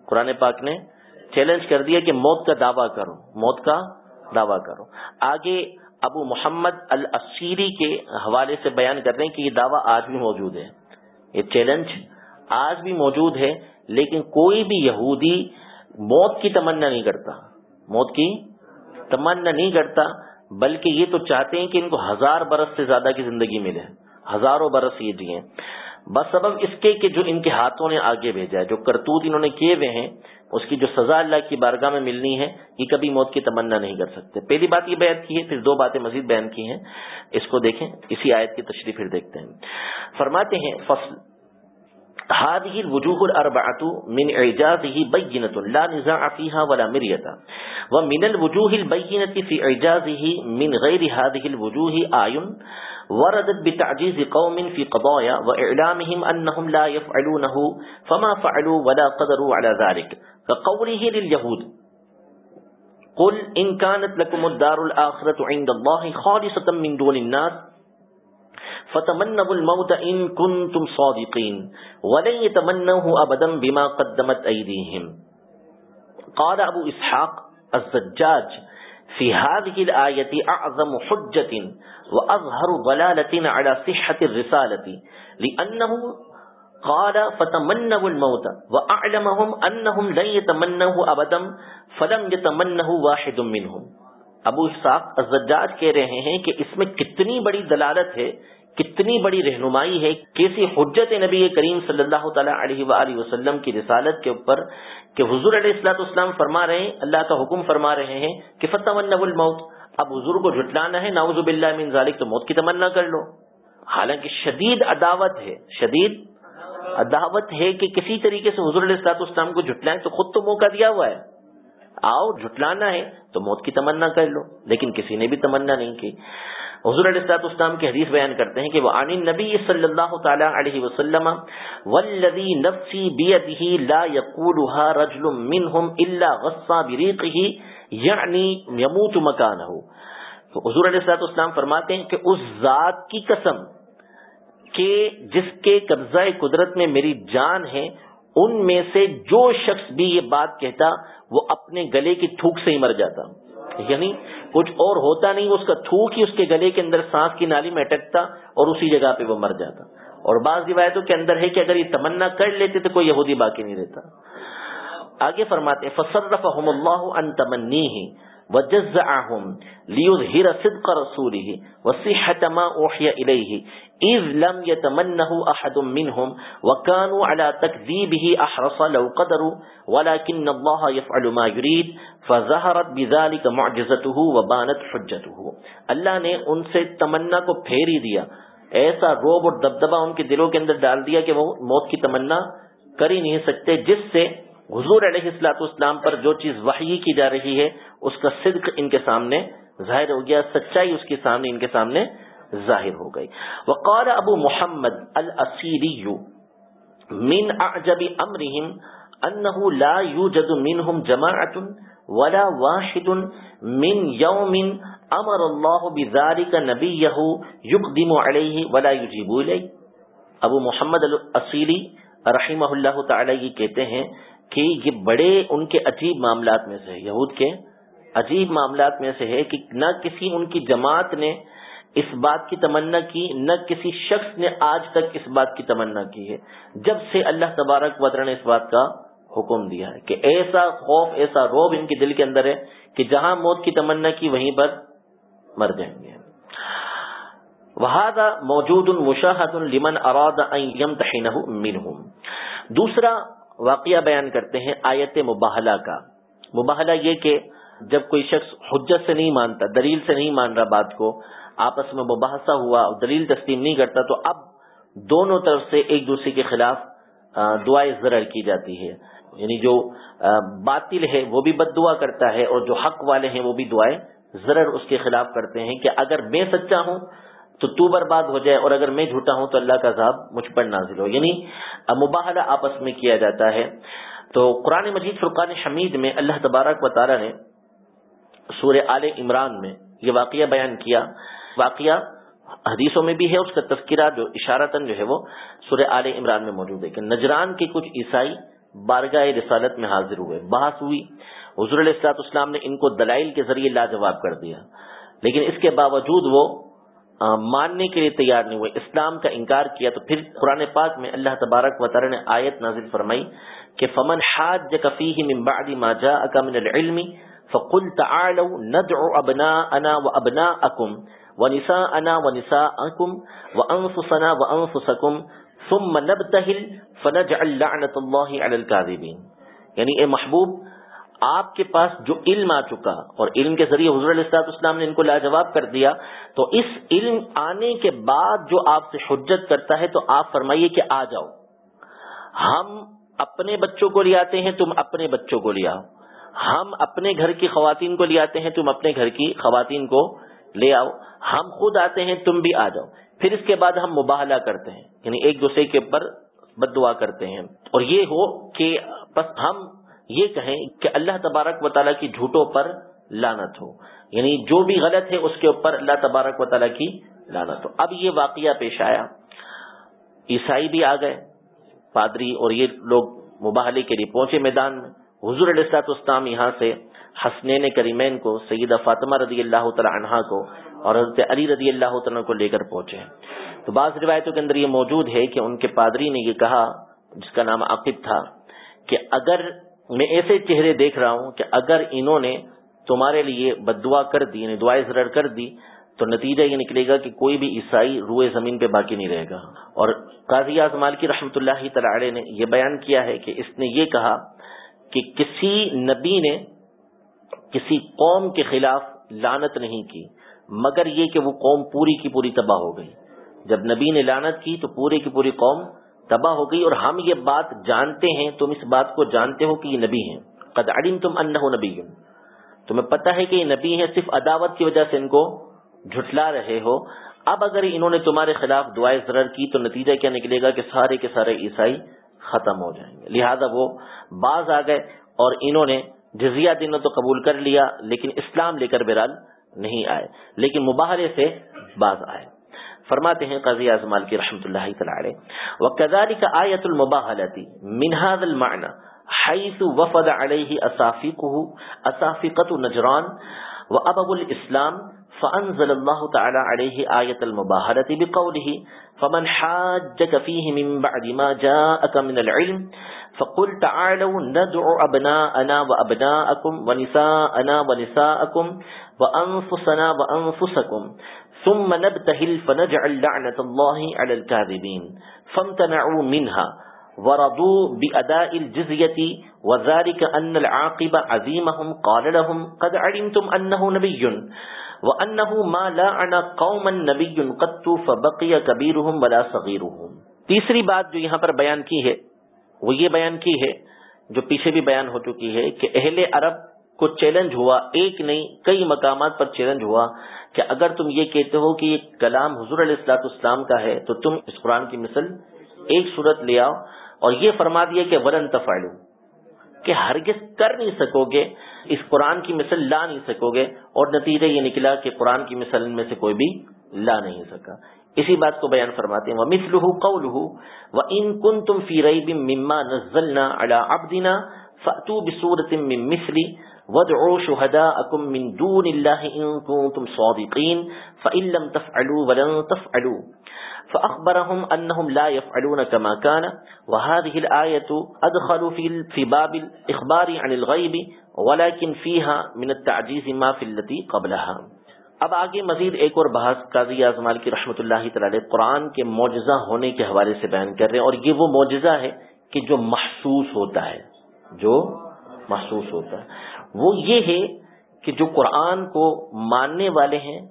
قرآن پاک نے چیلنج کر دیا کہ موت کا دعویٰ کرو۔ موت کا دعویٰ کرو۔ آگے ابو محمد الاسیری کے حوالے سے بیان کر رہے ہیں کہ یہ دعویٰ آج بھی موجود ہے۔ یہ چیلنج آج بھی موجود ہے، لیکن کوئی بھی یہودی موت کی تمنا نہیں کرتا۔ موت کی تمنا نہیں کرتا، بلکہ یہ تو چاہتے ہیں کہ ان کو ہزار برس سے زیادہ کی زندگی ملے۔ ہزاروں برس یہ جیے بس سبب اس کے کہ جو ان کے ہاتھوں نے آگے بھیجا ہے، جو کرتوت انہوں نے کیے ہوئے ہیں، اس کی جو سزا اللہ کی بارگاہ میں ملنی ہے، یہ کبھی موت کی تمنا نہیں کر سکتے۔ پہلی بات یہ بیان کی ہے، پھر دو باتیں مزید بیان کی ہیں۔ اس کو دیکھیں، اسی آیت کی تشریح پھر دیکھتے ہیں۔ فرماتے ہیں فصل هذه الوجوه الأربعة من إعجازه بينة لا نزاع فيها ولا مرية ومن الوجوه البينة في إعجازه من غير هذه الوجوه آي وردت بتعجيز قوم في قضايا وإعلامهم أنهم لا يفعلونه فما فعلوا ولا قدروا على ذلك فقوله لليهود، قل إن كانت لكم الدار الآخرة عند الله خالصة من دون الناس، فتمنوا الموت ان كنتم صادقين، ولن يتمنوه ابدا بما قدمت ايديهم قال ابو اسحاق الزجاج فی هذه الآية أعظم حجة وأظهر ضلالة على صحة الرسالة لأنه قال فتمنوا الموت وأعلمهم أنهم لن يتمنوه أبدا فلم يتمنه واحد منهم ابو اسحاق الزجاج کہہ رہے ہیں کہ اس میں کتنی بڑی دلالت ہے کتنی بڑی رہنمائی ہے، کیسی حجت نبی کریم صلی اللہ تعالیٰ علیہ وآلہ وسلم کی رسالت کے اوپر کہ حضور علیہ السلاۃ اسلام فرما رہے ہیں، اللہ کا حکم فرما رہے ہیں کہ فتح الموت۔ اب حضور کو جھٹلانا ہے ناوز باللہ من ذالک، تو موت کی تمنا کر لو۔ حالانکہ شدید عداوت ہے، شدید عداوت ہے کہ کسی طریقے سے حضور علیہ السلاط اسلام کو جھٹلائیں تو خود تو موقع دیا ہوا ہے۔ آؤ، جھٹلانا ہے تو موت کی تمنا کر لو۔ لیکن کسی نے بھی تمنا نہیں کی۔ حضور علیہ السلاط اسلام کی حدیث بیان کرتے ہیں کہ وہ عن نبی صلی اللہ تعالی علیہ وسلم والذی نفسی بیدہ لا یقولها رجل منہم الا غصا بریقہ یعنی یموت مکانہ تو حضور علیہ السلاط اسلام فرماتے ہیں کہ اس ذات کی قسم کہ جس کے قبضہ قدرت میں میری جان ہے، ان میں سے جو شخص بھی یہ بات کہتا، وہ اپنے گلے کی تھوک سے ہی مر جاتا۔ یعنی کچھ اور ہوتا نہیں، اس کا تھوک ہی اس کے گلے کے اندر سانس کی نالی میں اٹکتا اور اسی جگہ پہ وہ مر جاتا۔ اور بعض روایتوں کے اندر ہے کہ اگر یہ تمنا کر لیتے تو کوئی یہودی باقی نہیں رہتا۔ آگے فرماتے فصرفهم الله عن تمنيه۔ وجزعهم ليظهر صدق رسوله وصحة ما أوحي إليه، إذ لم يتمنه أحد منهم، وكانوا على تكذيبه أحرص لو قدروا، ولكن الله يفعل ما يريد، فظهرت بذلك معجزته وبانت حجته. اللہ نے ان سے تمنا کو پھیر ہی دیا۔ ایسا روب اور دبدبا ان کے دلوں کے اندر ڈال دیا کہ وہ موت کی تمنا کر ہی نہیں سکتے، جس سے حضور علیہ السلاط اسلام پر جو چیز وحی کی جا رہی ہے، اس کا صدق ان کے سامنے ظاہر ہو گیا، سچائی اس کے سامنے، ان کے سامنے ظاہر ہو گئی۔ وقال ابو محمد الاسیری من اعجب امرهم انه لا يوجد منهم جماعه ولا واحد من يوم امر الله بذلك نبيه يقدم عليه ولا يجيب اليه ابو محمد الاسیری رحمہ اللہ تعالی یہ کہتے ہیں کہ یہ بڑے ان کے عجیب معاملات میں سے یہود کے عجیب معاملات میں سے ہے کہ نہ کسی ان کی جماعت نے اس بات کی تمنا کی، نہ کسی شخص نے آج تک اس بات کی تمنا کی ہے۔ جب سے اللہ تبارک وطر نے اس بات کا حکم دیا ہے کہ ایسا خوف، ایسا روب ان کے دل کے اندر ہے کہ جہاں موت کی تمنا کی، وہیں پر مر جائیں گے۔ وہذا موجود مشاہد لمن اراد منہم۔ دوسرا واقعہ بیان کرتے ہیں آیت مباہلہ کا۔ مباہلہ یہ کہ جب کوئی شخص حجت سے نہیں مانتا، دلیل سے نہیں مان رہا بات کو، آپس میں مباحثہ ہوا اور دلیل تسلیم نہیں کرتا، تو اب دونوں طرف سے ایک دوسرے کے خلاف دعائیں ضرر کی جاتی ہے۔ یعنی جو باطل ہے وہ بھی بد دعا کرتا ہے اور جو حق والے ہیں وہ بھی دعائیں ضرر اس کے خلاف کرتے ہیں کہ اگر میں سچا ہوں تو تو برباد ہو جائے اور اگر میں جھوٹا ہوں تو اللہ کا عذاب مجھ پر نازل ہو۔ یعنی مباہلہ آپس میں کیا جاتا ہے۔ تو قرآن مجید فرقان حمید میں اللہ تبارک و تعالی نے سور آل عمران میں یہ واقعہ بیان کیا۔ واقعہ حدیثوں میں بھی ہے، اس کا تذکرہ جو اشارتاً جو ہے وہ سور آل عمران میں موجود ہے کہ نجران کے کچھ عیسائی بارگاہ رسالت میں حاضر ہوئے۔ بحث ہوئی۔ حضور علیہ السلاط اسلام نے ان کو دلائل کے ذریعے لاجواب کر دیا۔ لیکن اس کے باوجود وہ ماننے کے لیے تیار نہیں ہوئے۔ اسلام کا انکار کیا تو پھر قرآن پاک میں اللہ تبارک و تعالی نے آیت نازل فرمائی کہ فمن حاج کفیہ من بعد ما جاءک من العلم فقل تعالوا ندعو ابناءنا وابناءکم ونساءنا ونساءکم وانفسنا وانفسکم ثم نبتهل فنجعل لعنت اللہ علی الكاذبین یعنی اے محبوب آپ کے پاس جو علم آ چکا اور علم کے ذریعے حضور علیہ اسلام نے ان کو لاجواب کر دیا، تو اس علم آنے کے بعد جو آپ سے حجت کرتا ہے، تو آپ فرمائیے کہ آ جاؤ۔ ہم اپنے بچوں کو لے آتے ہیں، تم اپنے بچوں کو لے آؤ۔ ہم اپنے گھر کی خواتین کو لے آتے ہیں، تم اپنے گھر کی خواتین کو لے آؤ۔ ہم خود آتے ہیں، تم بھی آ جاؤ۔ پھر اس کے بعد ہم مباہلہ کرتے ہیں یعنی ایک دوسرے کے اوپر بد دعا کرتے ہیں۔ اور یہ ہو کہ بس ہم یہ کہیں کہ اللہ تبارک و تعالیٰ کی جھوٹوں پر لانت ہو۔ یعنی جو بھی غلط ہے اس کے اوپر اللہ تبارک و تعالیٰ کی لانت ہو۔ اب یہ واقعہ پیش آیا۔ عیسائی بھی آ گئے۔ پادری اور یہ لوگ مباہلے کے لیے پہنچے میدان میں۔ حضور علیہ السلاط اسلام یہاں سے حسنین کریمین کو، سیدہ فاطمہ رضی اللہ تعالیٰ عنہا کو اور حضرت علی رضی اللہ تعالیٰ کو لے کر پہنچے تو بعض روایتوں کے اندر یہ موجود ہے کہ ان کے پادری نے یہ کہا، جس کا نام عقب تھا، کہ اگر میں ایسے چہرے دیکھ رہا ہوں کہ اگر انہوں نے تمہارے لیے بد دعا کر دی یعنی دعائیں ضرر کر دی، تو نتیجہ یہ نکلے گا کہ کوئی بھی عیسائی روئے زمین پہ باقی نہیں رہے گا۔ اور قاضی اعظمال کی رحمت اللہ تعالی نے یہ بیان کیا ہے کہ اس نے یہ کہا کہ کسی نبی نے کسی قوم کے خلاف لانت نہیں کی، مگر یہ کہ وہ قوم پوری کی پوری تباہ ہو گئی۔ جب نبی نے لانت کی تو پوری کی پوری قوم تباہ ہو گئی اور ہم یہ بات جانتے ہیں، تم اس بات کو جانتے ہو کہ یہ نبی ہیں۔ قد علم تم ان نبی۔ تمہیں پتا ہے کہ یہ نبی ہیں، صرف عداوت کی وجہ سے ان کو جھٹلا رہے ہو۔ اب اگر انہوں نے تمہارے خلاف دعائیں ضرر کی تو نتیجہ کیا نکلے گا کہ سارے کے سارے عیسائی ختم ہو جائیں گے۔ لہذا وہ باز آ گئے اور انہوں نے جزیہ دنوں تو قبول کر لیا، لیکن اسلام لے کر برال نہیں آئے، لیکن مباہرے سے باز آئے۔ فرماتے ہیں قضی اعظمال کی رحمت اللہ تعالی وكذلك آیت المباہلتی من هذا المعنى حيث وفد عليه اسافقه اسافقه نجران وابو الاسلام، فانزل الله تعالى عليه آیت المباہلتی بقوله، فمن حاجك فيه من بعد ما جاءك من العلم، فقل تعالوا ندعو ابناءنا وابناءكم ونساءنا ونساءكم وانفسنا وانفسكم ثم نبتهل فنجعل لعنة الله على الكاذبين. فامتنعوا منها. ورضوا بأداء الجزية. وذلك أن العاقب عزيمهم قال لهم، قد علمتم أنه نبي. وأنه ما لعن قوما نبي قد فبقي كبيرهم ولا صغيرهم. تیسری بات جو یہاں پر بیان کی ہے، وہ یہ بیان کی ہے، جو پیچھے بھی بیان ہو چکی ہے، کہ اہل عرب کو چیلنج ہوا، ایک نہیں، کئی مقامات پر چیلنج ہوا کہ اگر تم یہ کہتے ہو کہ یہ کلام حضور علیہ السلاط اسلام کا ہے، تو تم اس قرآن کی مثل ایک صورت لے آؤ اور یہ فرما دیا کہ ورن تفالو کہ ہرگز کر نہیں سکو گے اس قرآن کی مثل لا نہیں سکو گے اور نتیجہ یہ نکلا کہ قرآن کی مثل میں سے کوئی بھی لا نہیں سکا۔ اسی بات کو بیان فرماتے ہیں، وَمِثْلُهُ قَوْلُهُ، وَإِن كُنتُمْ فِي رَيْبٍ مِّمَّا نَزَّلْنَا عَلَىٰ عَبْدِنَا فَأْتُوا بِسُورَةٍ مِّن مِثْلِ وادعوا شهداءكم من دون الله إن كنتم صادقين فإن لم تفعلوا ولن تفعلوا. فأخبرهم أنهم لا يفعلون كما كان. وهذه الآية أدخلوا في باب الإخبار عن الغيب ولكن فيها من التعجيز ما في التي قبلها. اب آگے مزید ایک اور بحث قاضی اعظمال کی رحمت اللہ تعالی قرآن کے معجزہ ہونے کے حوالے سے بیان کر رہے ہیں اور یہ وہ معجزہ ہے کہ جو محسوس ہوتا ہے، جو محسوس ہوتا ہے۔ وہ یہ ہے کہ جو قرآن کو ماننے والے ہیں،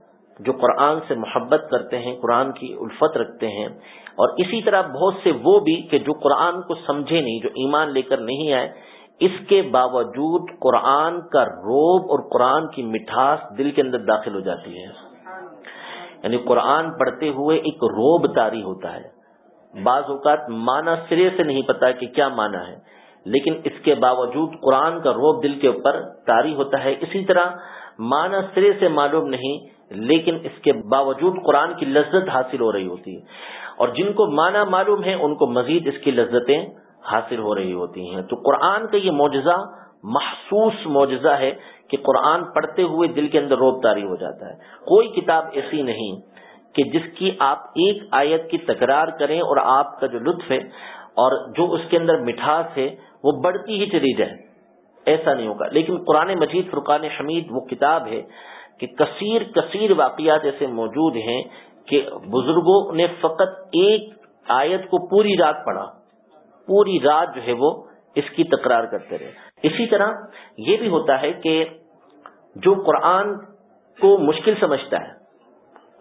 جو قرآن سے محبت کرتے ہیں، قرآن کی الفت رکھتے ہیں، اور اسی طرح بہت سے وہ بھی کہ جو قرآن کو سمجھے نہیں، جو ایمان لے کر نہیں آئے، اس کے باوجود قرآن کا روب اور قرآن کی مٹھاس دل کے اندر داخل ہو جاتی ہے۔ یعنی قرآن پڑھتے ہوئے ایک روب تاری ہوتا ہے۔ بعض اوقات معنی سرے سے نہیں پتا کہ کیا معنی ہے۔ لیکن اس کے باوجود قرآن کا روب دل کے اوپر تاری ہوتا ہے۔ اسی طرح معنی سرے سے معلوم نہیں، لیکن اس کے باوجود قرآن کی لذت حاصل ہو رہی ہوتی ہے۔ اور جن کو معنی معلوم ہے، ان کو مزید اس کی لذتیں حاصل ہو رہی ہوتی ہیں۔ تو قرآن کا یہ معجزہ محسوس معجزہ ہے کہ قرآن پڑھتے ہوئے دل کے اندر روب تاری ہو جاتا ہے۔ کوئی کتاب ایسی نہیں کہ جس کی آپ ایک آیت کی تکرار کریں اور آپ کا جو لطف ہے اور جو اس کے اندر مٹھاس ہے، وہ بڑھتی ہی چلی جائے۔ ایسا نہیں ہوگا۔ لیکن قرآن مجید، فرقان حمید، وہ کتاب ہے کہ کثیر کثیر واقعات ایسے موجود ہیں کہ بزرگوں نے فقط ایک آیت کو پوری رات پڑھا۔ پوری رات جو ہے وہ اس کی تکرار کرتے رہے۔ اسی طرح یہ بھی ہوتا ہے کہ جو قرآن کو مشکل سمجھتا ہے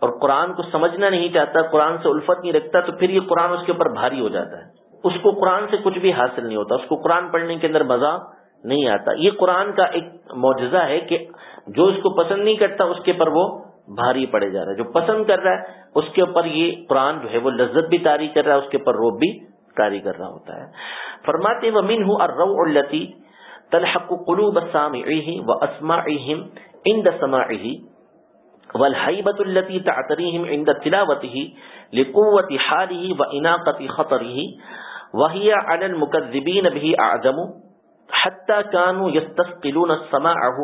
اور قرآن کو سمجھنا نہیں چاہتا، قرآن سے الفت نہیں رکھتا، تو پھر یہ قرآن اس کے اوپر بھاری ہو جاتا ہے۔ اس کو قرآن سے کچھ بھی حاصل نہیں ہوتا، اس کو قرآن پڑھنے کے اندر مزہ نہیں آتا۔ یہ قرآن کا ایک معجزہ ہے کہ جو اس کو پسند نہیں کرتا، اس کے پر وہ بھاری پڑے جا رہا ہے۔ جو پسند کر رہا ہے، اس کے اوپر یہ قرآن جو ہے وہ لذت بھی تاری کر رہا ہے، اس کے اوپر روب بھی تاری کر رہا ہوتا ہے۔ فرماتے و من ہوں ارو التی تلحق قلوب سامعیہ و اسماعیہم عند سماعیہ والحیبت التي تعتريهم عند تلاوته لقوة حاله وإناقة خطره وهي على المكذبين به أعجم حتى كانوا يستثقلون سماعه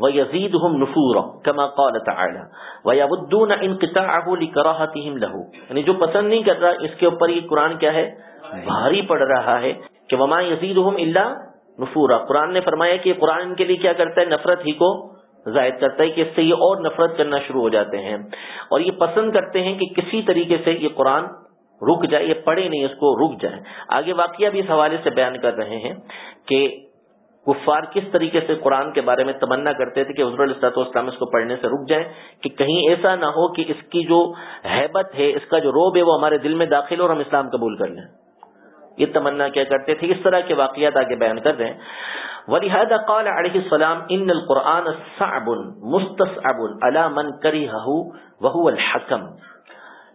ويزيدهم نفورا كما قال تعالى ويودون انقطاعه لكراهتهم له یعنی جو پسند نہیں کر رہا اس کے اوپر یہ قرآن کیا ہے؟ بھاری پڑ رہا ہے کہ وما يزيدهم الا نفورا قرآن نے فرمایا کہ قرآن ان کے لیے کیا کرتا ہے؟ نفرت ہی کو ظاہر کرتا ہے کہ اس سے یہ اور نفرت کرنا شروع ہو جاتے ہیں اور یہ پسند کرتے ہیں کہ کسی طریقے سے یہ قرآن رک جائے، یہ پڑھے نہیں، اس کو رک جائے۔ آگے واقعہ بھی اس حوالے سے بیان کر رہے ہیں کہ کفار کس طریقے سے قرآن کے بارے میں تمنا کرتے تھے کہ حضر السلاط اسلام اس کو پڑھنے سے رک جائے کہ کہیں ایسا نہ ہو کہ اس کی جو حیبت ہے، اس کا جو روب ہے، وہ ہمارے دل میں داخل ہو اور ہم اسلام قبول کر لیں۔ یہ تمنا کیا کرتے تھے؟ اس طرح کے واقعات آگے بیان کر رہے ہیں۔ ولہذا قال علیہ السلام، ان القرآن صعب مستصعب على من کرہہ وهو الحکم.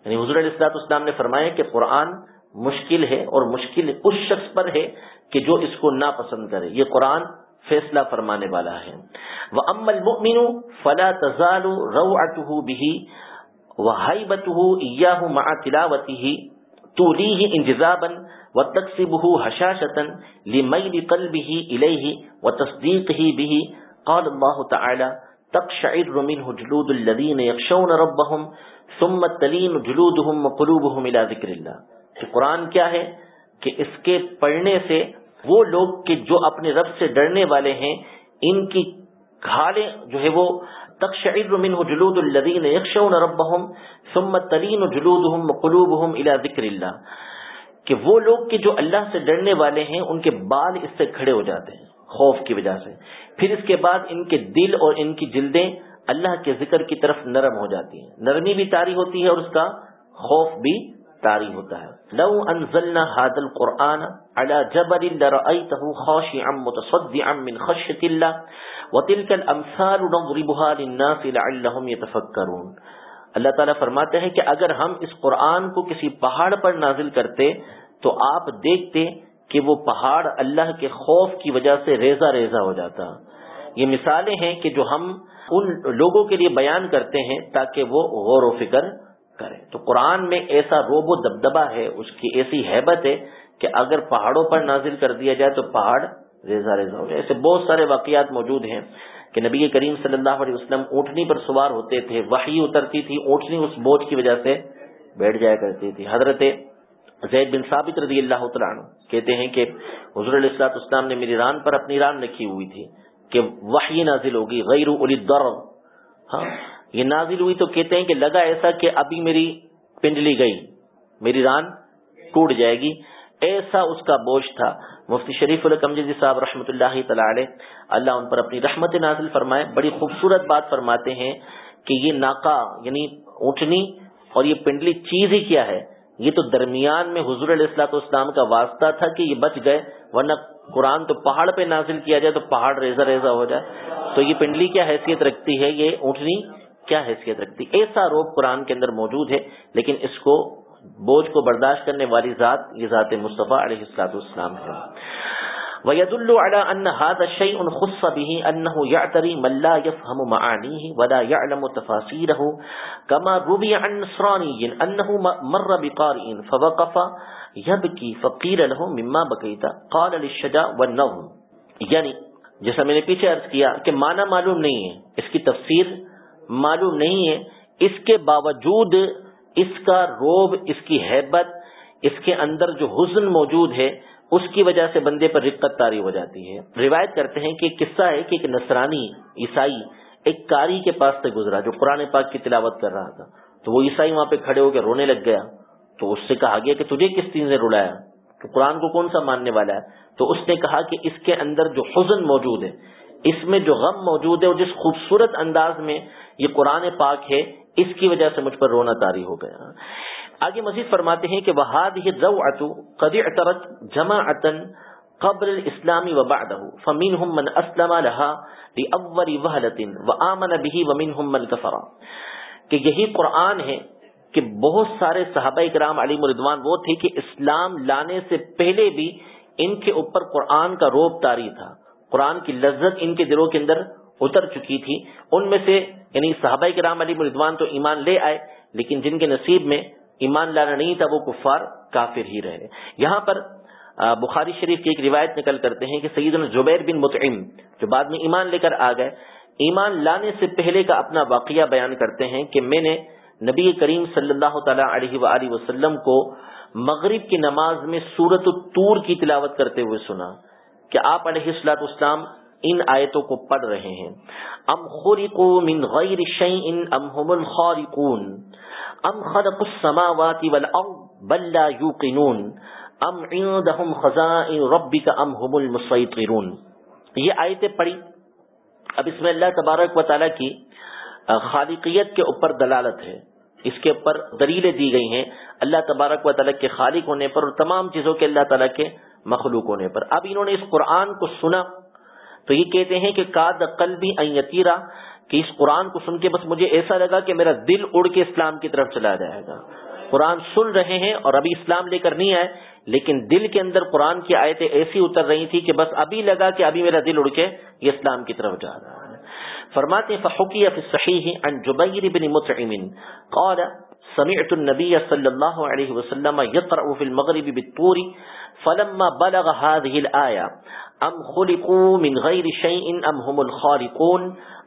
یعنی حضور علیہ السلاط اسلام نے فرمایا کہ قرآن مشکل ہے اور مشکل اس شخص پر ہے کہ جو اس کو ناپسند کرے۔ یہ قرآن فیصلہ فرمانے والا ہے۔ وہ ام المؤمن فلا تزال رو بھی روعته به وهيبته اياه مع تلاوته توليه انجذابا وتكسبه هشاشة لميل قلبه اليه وتصديقه به قال الله تعالى تقشعر منه جلود الذين يخشون ربهم ثم تلين جلودهم وقلوبهم الى ذكر الله۔ کہ قرآن کیا ہے؟ کہ اس کے پڑھنے سے وہ لوگ کہ جو اپنے رب سے ڈرنے والے ہیں، ان کی گھالیں جو ہے وہ تقشعر منه جلود الذين يخشون ربهم ثم تلين جلودهم وقلوبهم الى ذكر الله۔ کہ وہ لوگ کہ جو اللہ سے ڈرنے والے ہیں، ان کے بال اس سے کھڑے ہو جاتے ہیں۔ خوف کی وجہ سے۔ پھر اس کے بعد ان کے دل اور ان کی جلدیں اللہ کے ذکر کی طرف نرم ہو جاتی ہیں۔ نرمی بھی تاری ہوتی ہے اور اس کا خوف بھی تاری ہوتا ہے۔ لو انزلنا هذا القرآن على جبل لرأيته خاشعا متصدعا من خشية الله وتلك الامثال نضربها للناس لعلهم يتفكرون اللہ تعالیٰ فرماتے ہیں کہ اگر ہم اس قرآن کو کسی پہاڑ پر نازل کرتے تو آپ دیکھتے کہ وہ پہاڑ اللہ کے خوف کی وجہ سے ریزہ ریزہ ہو جاتا۔ یہ مثالیں ہیں کہ جو ہم ان لوگوں کے لیے بیان کرتے ہیں تاکہ وہ غور و فکر کریں۔ تو قرآن میں ایسا روب و دبدبا ہے، اس کی ایسی حیبت ہے کہ اگر پہاڑوں پر نازل کر دیا جائے تو پہاڑ ریزا ریزا ہو جائے۔ ایسے بہت سارے واقعات موجود ہیں کہ نبی کریم صلی اللہ علیہ وسلم اونٹنی پر سوار ہوتے تھے، وحی اترتی تھی، اونٹنی اس بوجھ کی وجہ سے بیٹھ جایا کرتی تھی۔ حضرت زید بن ثابت رضی اللہ عنہ کہتے ہیں کہ حضور علیہ السلاط اسلام نے میری ران پر اپنی ران رکھی ہوئی تھی کہ وحی نازل ہوگی، غیر الی در ہاں یہ نازل ہوئی تو کہتے ہیں کہ لگا ایسا کہ ابھی میری پنڈلی گئی، میری ران ٹوٹ جائے گی۔ ایسا اس کا بوجھ تھا۔ مفتی شریف الکمجی صاحب رحمۃ اللہ تعالی اللہ ان پر اپنی رحمت نازل فرمائے۔ بڑی خوبصورت بات فرماتے ہیں کہ یہ ناکا یعنی اونٹنی اور یہ پنڈلی چیز ہی کیا ہے؟ یہ تو درمیان میں حضور علیہ السلاط اسلام کا واسطہ تھا کہ یہ بچ گئے، ورنہ قرآن تو پہاڑ پہ نازل کیا جائے تو پہاڑ ریزا ریزا ہو جائے۔ تو یہ پنڈلی کیا حیثیت رکھتی ہے؟ یہ اونٹنی کیا حیثیت رکھتی؟ ایسا روپ قرآن کے اندر موجود ہے، لیکن اس کو بوجھ کو برداشت کرنے والی ذات، یہ ذات مصطفیٰ علیہ السلاط اسلام ہے۔ ويدل على أن هذا شيء خص به أنه يعتري من لا يفهم معانيه ولا يعلم تفاسيره كما روي عن نصراني أنه مر بقارئ فوقف يبكي فقيل له مما بكيت قال للشجاء والنظم یعنی جیسا میں نے پیچھے عرض کیا کہ معنی معلوم نہیں ہے، اس کی تفسیر معلوم نہیں ہے، اس کے باوجود اس کا روب، اس کی حیبت، اس کے اندر جو حزن موجود ہے اس کی وجہ سے بندے پر رقت تاری ہو جاتی ہے۔ روایت کرتے ہیں کہ ایک قصہ ہے کہ ایک نصرانی عیسائی ایک کاری کے پاس سے گزرا جو قرآن پاک کی تلاوت کر رہا تھا۔ تو وہ عیسائی وہاں پہ کھڑے ہو کے رونے لگ گیا۔ تو اس سے کہا گیا کہ تجھے کس چیز نے رلایا؟ کہ قرآن کو کون سا ماننے والا ہے؟ تو اس نے کہا کہ اس کے اندر جو حزن موجود ہے، اس میں جو غم موجود ہے اور جس خوبصورت انداز میں یہ قرآن پاک ہے، اس کی وجہ سے مجھ پر رونا تاری ہو گیا۔ آگے مزید فرماتے ہیں کہ وہاد ہی رو اتو قدی اطرت جمع اتن قبر الاسلامی وبعدہ فمنهم من اسلم لها لاول وهله وامن به ومنهم من كفر۔ کہ یہی قرآن ہے کہ بہت سارے صحابہ کرام علی مردوان وہ تھے کہ اسلام لانے سے پہلے بھی ان کے اوپر قرآن کا روب تاری تھا۔ قرآن کی لذت ان کے دلوں کے اندر اتر چکی تھی۔ ان میں سے یعنی صحابہ کرام علی مردوان تو ایمان لے آئے، لیکن جن کے نصیب میں ایمان لانا نہیں تھا، وہ کفار کافر ہی رہے۔ یہاں پر بخاری شریف کی ایک روایت نکل کرتے ہیں کہ سیدنا زبیر بن مطعم جو بعد میں ایمان لے کر آ گئے، ایمان لانے سے پہلے کا اپنا واقعہ بیان کرتے ہیں کہ میں نے نبی کریم صلی اللہ تعالی علیہ وآلہ وسلم کو مغرب کی نماز میں سورت الطور کی تلاوت کرتے ہوئے سنا کہ آپ علیہ السلاط اسلام ان آیتوں کو پڑھ رہے ہیں۔ ام خلقوا من غیر شیء ام هم الخالقون۔ ام خلق السماوات والارض بل لا يوقنون ام عندهم خزائن ربك ام هم المسيطرون یہ آیتیں پڑھی۔ اب اس میں اللہ تبارک و تعالی کی خالقیت کے اوپر دلالت ہے۔ اس کے اوپر دلیلیں دی گئی ہیں۔ اللہ تبارک و تعالیٰ کے خالق ہونے پر اور تمام چیزوں کے اللہ تعالیٰ کے مخلوق ہونے پر۔ اب انہوں نے اس قرآن کو سنا۔ تو یہ کہتے ہیں کہ کاد قلبی یتیرا، کہ اس قرآن کو سن کے بس مجھے ایسا لگا کہ میرا دل اڑ کے اسلام کی طرف چلا جائے گا۔ قرآن سن رہے ہیں اور ابھی اسلام لے کر نہیں آئے، لیکن دل کے اندر قرآن کی آیتیں ایسی اتر رہی تھی کہ بس ابھی لگا کہ ابھی میرا دل اڑ کے یہ اسلام کی طرف جا رہا ہے۔ فرماتے فحقی فی الصحیح عن جبیر بن مطعم۔ قال، سمعت النبي صلى الله عليه وسلم يقرأ في المغرب بالطور، فلما بلغ هذه الآية أم خلقوا من غير شيء أم هم الخالقون؟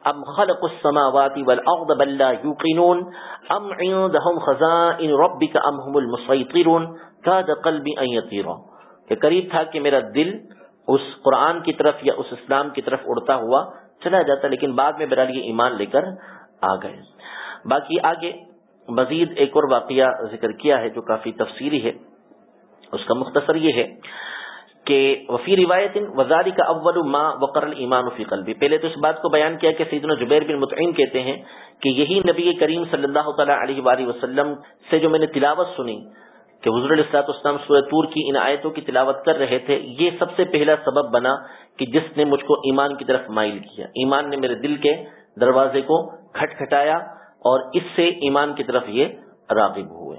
ام خلق السماوات والارض بل لا يوقنون؟ ام عندهم خزائن ربك ام هم المسيطرون؟ كاد قلبي ان يطير. کہ قریب تھا کہ میرا دل اس قرآن کی طرف یا اس اسلام کی طرف اڑتا ہوا چلا جاتا، لیکن بعد میں برال یہ ایمان لے کر آ گئے۔ باقی آگے مزید ایک اور واقعہ ذکر کیا ہے جو کافی تفصیلی ہے۔ اس کا مختصر یہ ہے۔ کہ وفی روایت وزاری کا اول ما وقر المان فی قلبی۔ پہلے تو اس بات کو بیان کیا کہ سیدنا زبیر بن مطعین کہتے ہیں کہ یہی نبی کریم صلی اللہ تعالی علیہ وآلہ وسلم سے جو میں نے تلاوت سنی کہ حضور علیہ اسلام سورہ تور کی ان آیتوں کی تلاوت کر رہے تھے، یہ سب سے پہلا سبب بنا کہ جس نے مجھ کو ایمان کی طرف مائل کیا۔ ایمان نے میرے دل کے دروازے کو کھٹ کھٹایا اور اس سے ایمان کی طرف یہ راغب ہوئے۔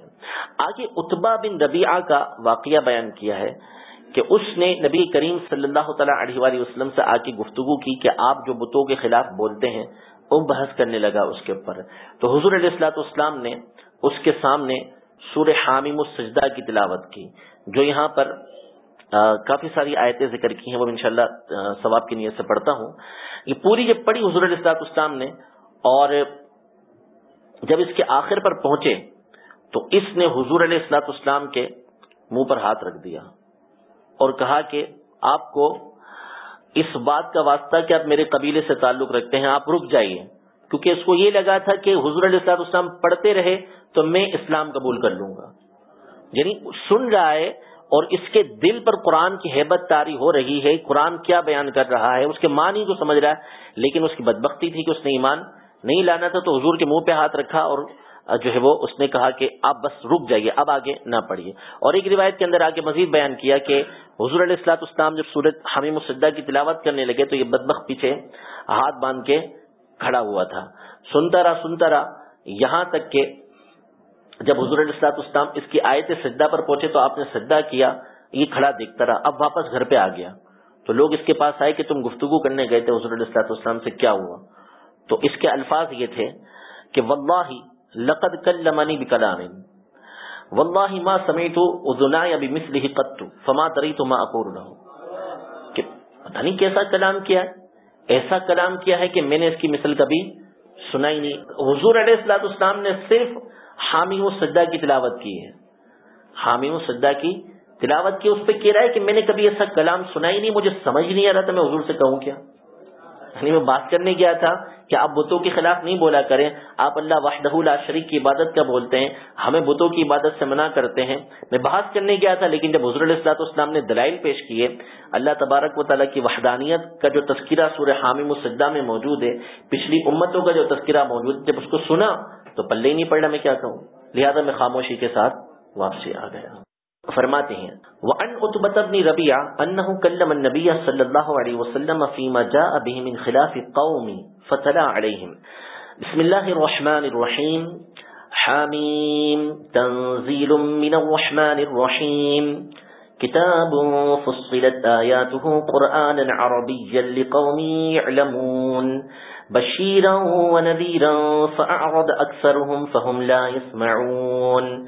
آگے اتبا بن ربیعہ کا واقعہ بیان کیا ہے کہ اس نے نبی کریم صلی اللہ تعالیٰ علیہ وآلہ وسلم سے آ کے گفتگو کی کہ آپ جو بتوں کے خلاف بولتے ہیں، وہ بحث کرنے لگا اس کے اوپر۔ تو حضور علیہ السلاۃ اسلام نے اس کے سامنے سور حامیم السجدہ کی تلاوت کی، جو یہاں پر کافی ساری آیتیں ذکر کی ہیں، وہ انشاءاللہ ثواب کی نیت سے پڑھتا ہوں۔ یہ پوری جب پڑھی حضور الاسلاط اسلام نے اور جب اس کے آخر پر پہنچے تو اس نے حضور علیہ السلاط اسلام کے منہ پر ہاتھ رکھ دیا۔ اور کہا کہ آپ کو اس بات کا واسطہ کہ آپ میرے قبیلے سے تعلق رکھتے ہیں، آپ رک جائیے۔ کیونکہ اس کو یہ لگا تھا کہ حضور علیہ السلاط اسلام پڑھتے رہے تو میں اسلام قبول کر لوں گا۔ یعنی سن رہا ہے اور اس کے دل پر قرآن کی حیبت تاری ہو رہی ہے، قرآن کیا بیان کر رہا ہے، اس کے معنی کو سمجھ رہا ہے، لیکن اس کی بدبختی تھی کہ اس نے ایمان نہیں لانا تھا تو حضور کے منہ پہ ہاتھ رکھا اور جو ہے وہ اس نے کہا کہ آپ بس رک جائیے، اب آگے نہ پڑھیے۔ اور ایک روایت کے اندر آگے مزید بیان کیا کہ حضور علیہ السلاط اسلام جب سورت حمیم السدہ کی تلاوت کرنے لگے تو یہ بدبخ پیچھے ہاتھ باندھ کے کھڑا ہوا تھا۔ سنتا رہا سنتا رہا، یہاں تک کہ جب حضور علیہ السلاط اسلام اس کی آیت سجدہ پر پہنچے تو آپ نے سجدہ کیا، یہ کھڑا دیکھتا رہا، اب واپس گھر پہ آ گیا۔ تو لوگ اس کے پاس آئے کہ تم گفتگو کرنے گئے تھے، حضور علیہ السلاط اسلام سے کیا ہوا؟ تو اس کے الفاظ یہ تھے کہ واللہ لقد کلمنی بکلام واللہ ما سمیتو اذنائی بمثلہ قط، فما تریتو ما اقور لہو کہ پتہ نہیں کیسا کلام کیا ہے؟ ایسا کلام کیا ہے کہ میں نے اس کی مثل کبھی سنائی نہیں. حضور علیہ السلاط اسلام نے صرف حامی و سجدہ کی تلاوت کی ہے. حامی و سجدہ کی تلاوت کی، اس پہ کہہ رہا ہے کہ میں نے کبھی ایسا کلام سنا ہی نہیں، مجھے سمجھ نہیں آ رہا تھا میں حضور سے کہوں کیا؟ یعنی میں بات کرنے گیا تھا کہ آپ بتوں کے خلاف نہیں بولا کریں؟ آپ اللہ وحدہ لا شریک کی عبادت کا بولتے ہیں، ہمیں بتوں کی عبادت سے منع کرتے ہیں۔ میں بحث کرنے گیا تھا، لیکن جب حضر السلاط اسلام نے دلائل پیش کیے، اللہ تبارک و تعالیٰ کی وحدانیت کا جو تذکرہ سورہ حامم السدہ میں موجود ہے، پچھلی امتوں کا جو تذکرہ موجود جب اس کو سنا تو پلے ہی نہیں پڑنا میں کیا کہوں؟ لہذا میں خاموشی کے ساتھ واپسی آ گیا۔ فرماتے ہیں وعن عتبت بن ربیع انه کلم النبی صلی اللہ علیہ وسلم فيما جاء به من خلاف قوم فتلا عليهم. بسم الله الرحمن الرحيم. حامیم تنزيل من الرحمن الرحيم. كتاب فصلت آياته قرآنا عربيا لقوم يعلمون. بشيرا ونذيرا فأعرض أكثرهم فهم لا يسمعون.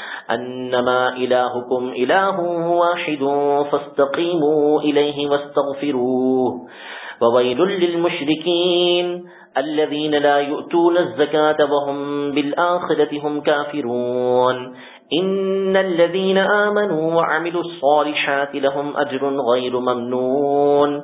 انما الهكم اله واحد فاستقيموا اليه واستغفروه وويل للمشركين الذين لا يؤتون الزكاة وهم بالآخرة هم كافرون ان الذين آمنوا وعملوا الصالحات لهم اجر غير ممنون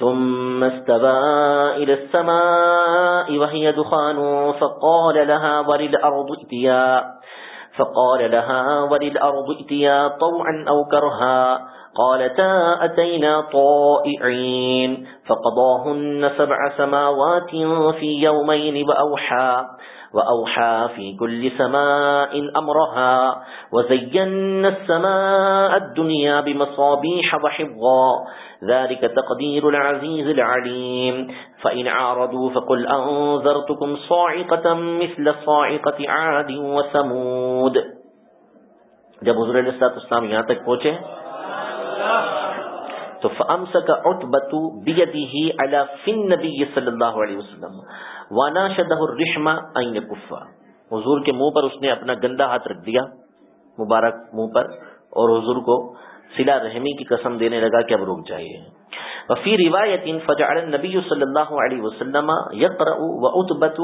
ثم استبى إلى السماء وهي دخان فقال لها وللأرض اتيا فقال لها وللأرض اتيا طوعا أو كرها. قالتا أتينا طائعين، فقضاهن سبع سماوات في يومين وأوحى. وأوحى في كل سماء أمرها وزينا السماء الدنيا بمصابيح وحفظا ذلك تقدير العزيز العليم فإن عارضوا فقل أنذرتكم صاعقة مثل صاعقة عاد وسمود جب حضور علیہ السلام یہاں تک پہنچے، تو فامسک عتبت بیدیہ علی فن نبی صلی اللہ علیہ وسلم وناشدہ الرحمہ این کفا حضور کے منہ پر اس نے اپنا گندا ہاتھ رکھ دیا، مبارک منہ پر، اور حضور کو سلا رحمی کی قسم دینے لگا کہ اب رک جائیے۔ وفی روایت فجعل النبی صلی اللہ علیہ وسلم یقرأ وعتبت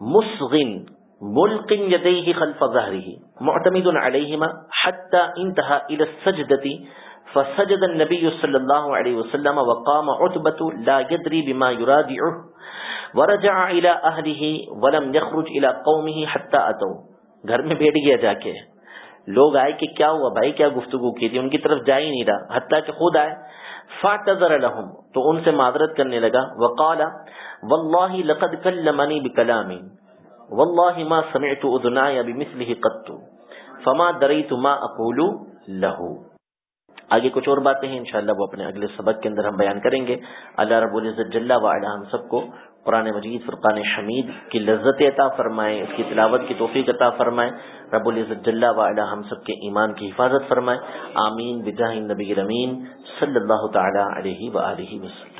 مسغن ملقن یدیہ خلف ظہرہ معتمد علیہما حتی انتہا الى السجدتی فسجد النبی صلی اللہ علیہ وسلم وقام عتبت لا يدری بما يرادعه۔ ورجع الى اهله ولم يخرج الى قومه حتى اتوا۔ گھر میں بیٹھ گیا جا کے۔ لوگ آئے کہ کیا ہوا بھائی؟ کیا گفتگو کی تھی؟ ان کی طرف جا ہی نہیں رہا۔ حتیٰ کہ خود آئے۔ فاعتذر لهم۔ تو ان سے معذرت کرنے لگا۔ وقال والله لقد كلمني بكلام والله ما سمعت اذناي بمثله قط۔ فما دريت ما اقول له۔ آگے کچھ اور باتیں ہیں، انشاءاللہ وہ اپنے اگلے سبق کے اندر ہم بیان کریں گے۔ اللہ رب العزت جل وعلا ہم سب کو قرآن مجید، فرقان شمید کی لذت عطا فرمائے، اس کی تلاوت کی توفیق عطا فرمائے۔ رب العزت جل وعلا ہم سب کے ایمان کی حفاظت فرمائے۔ آمین، بجاہ نبی رمین صلی اللہ تعالی علیہ وآلہ وسلم۔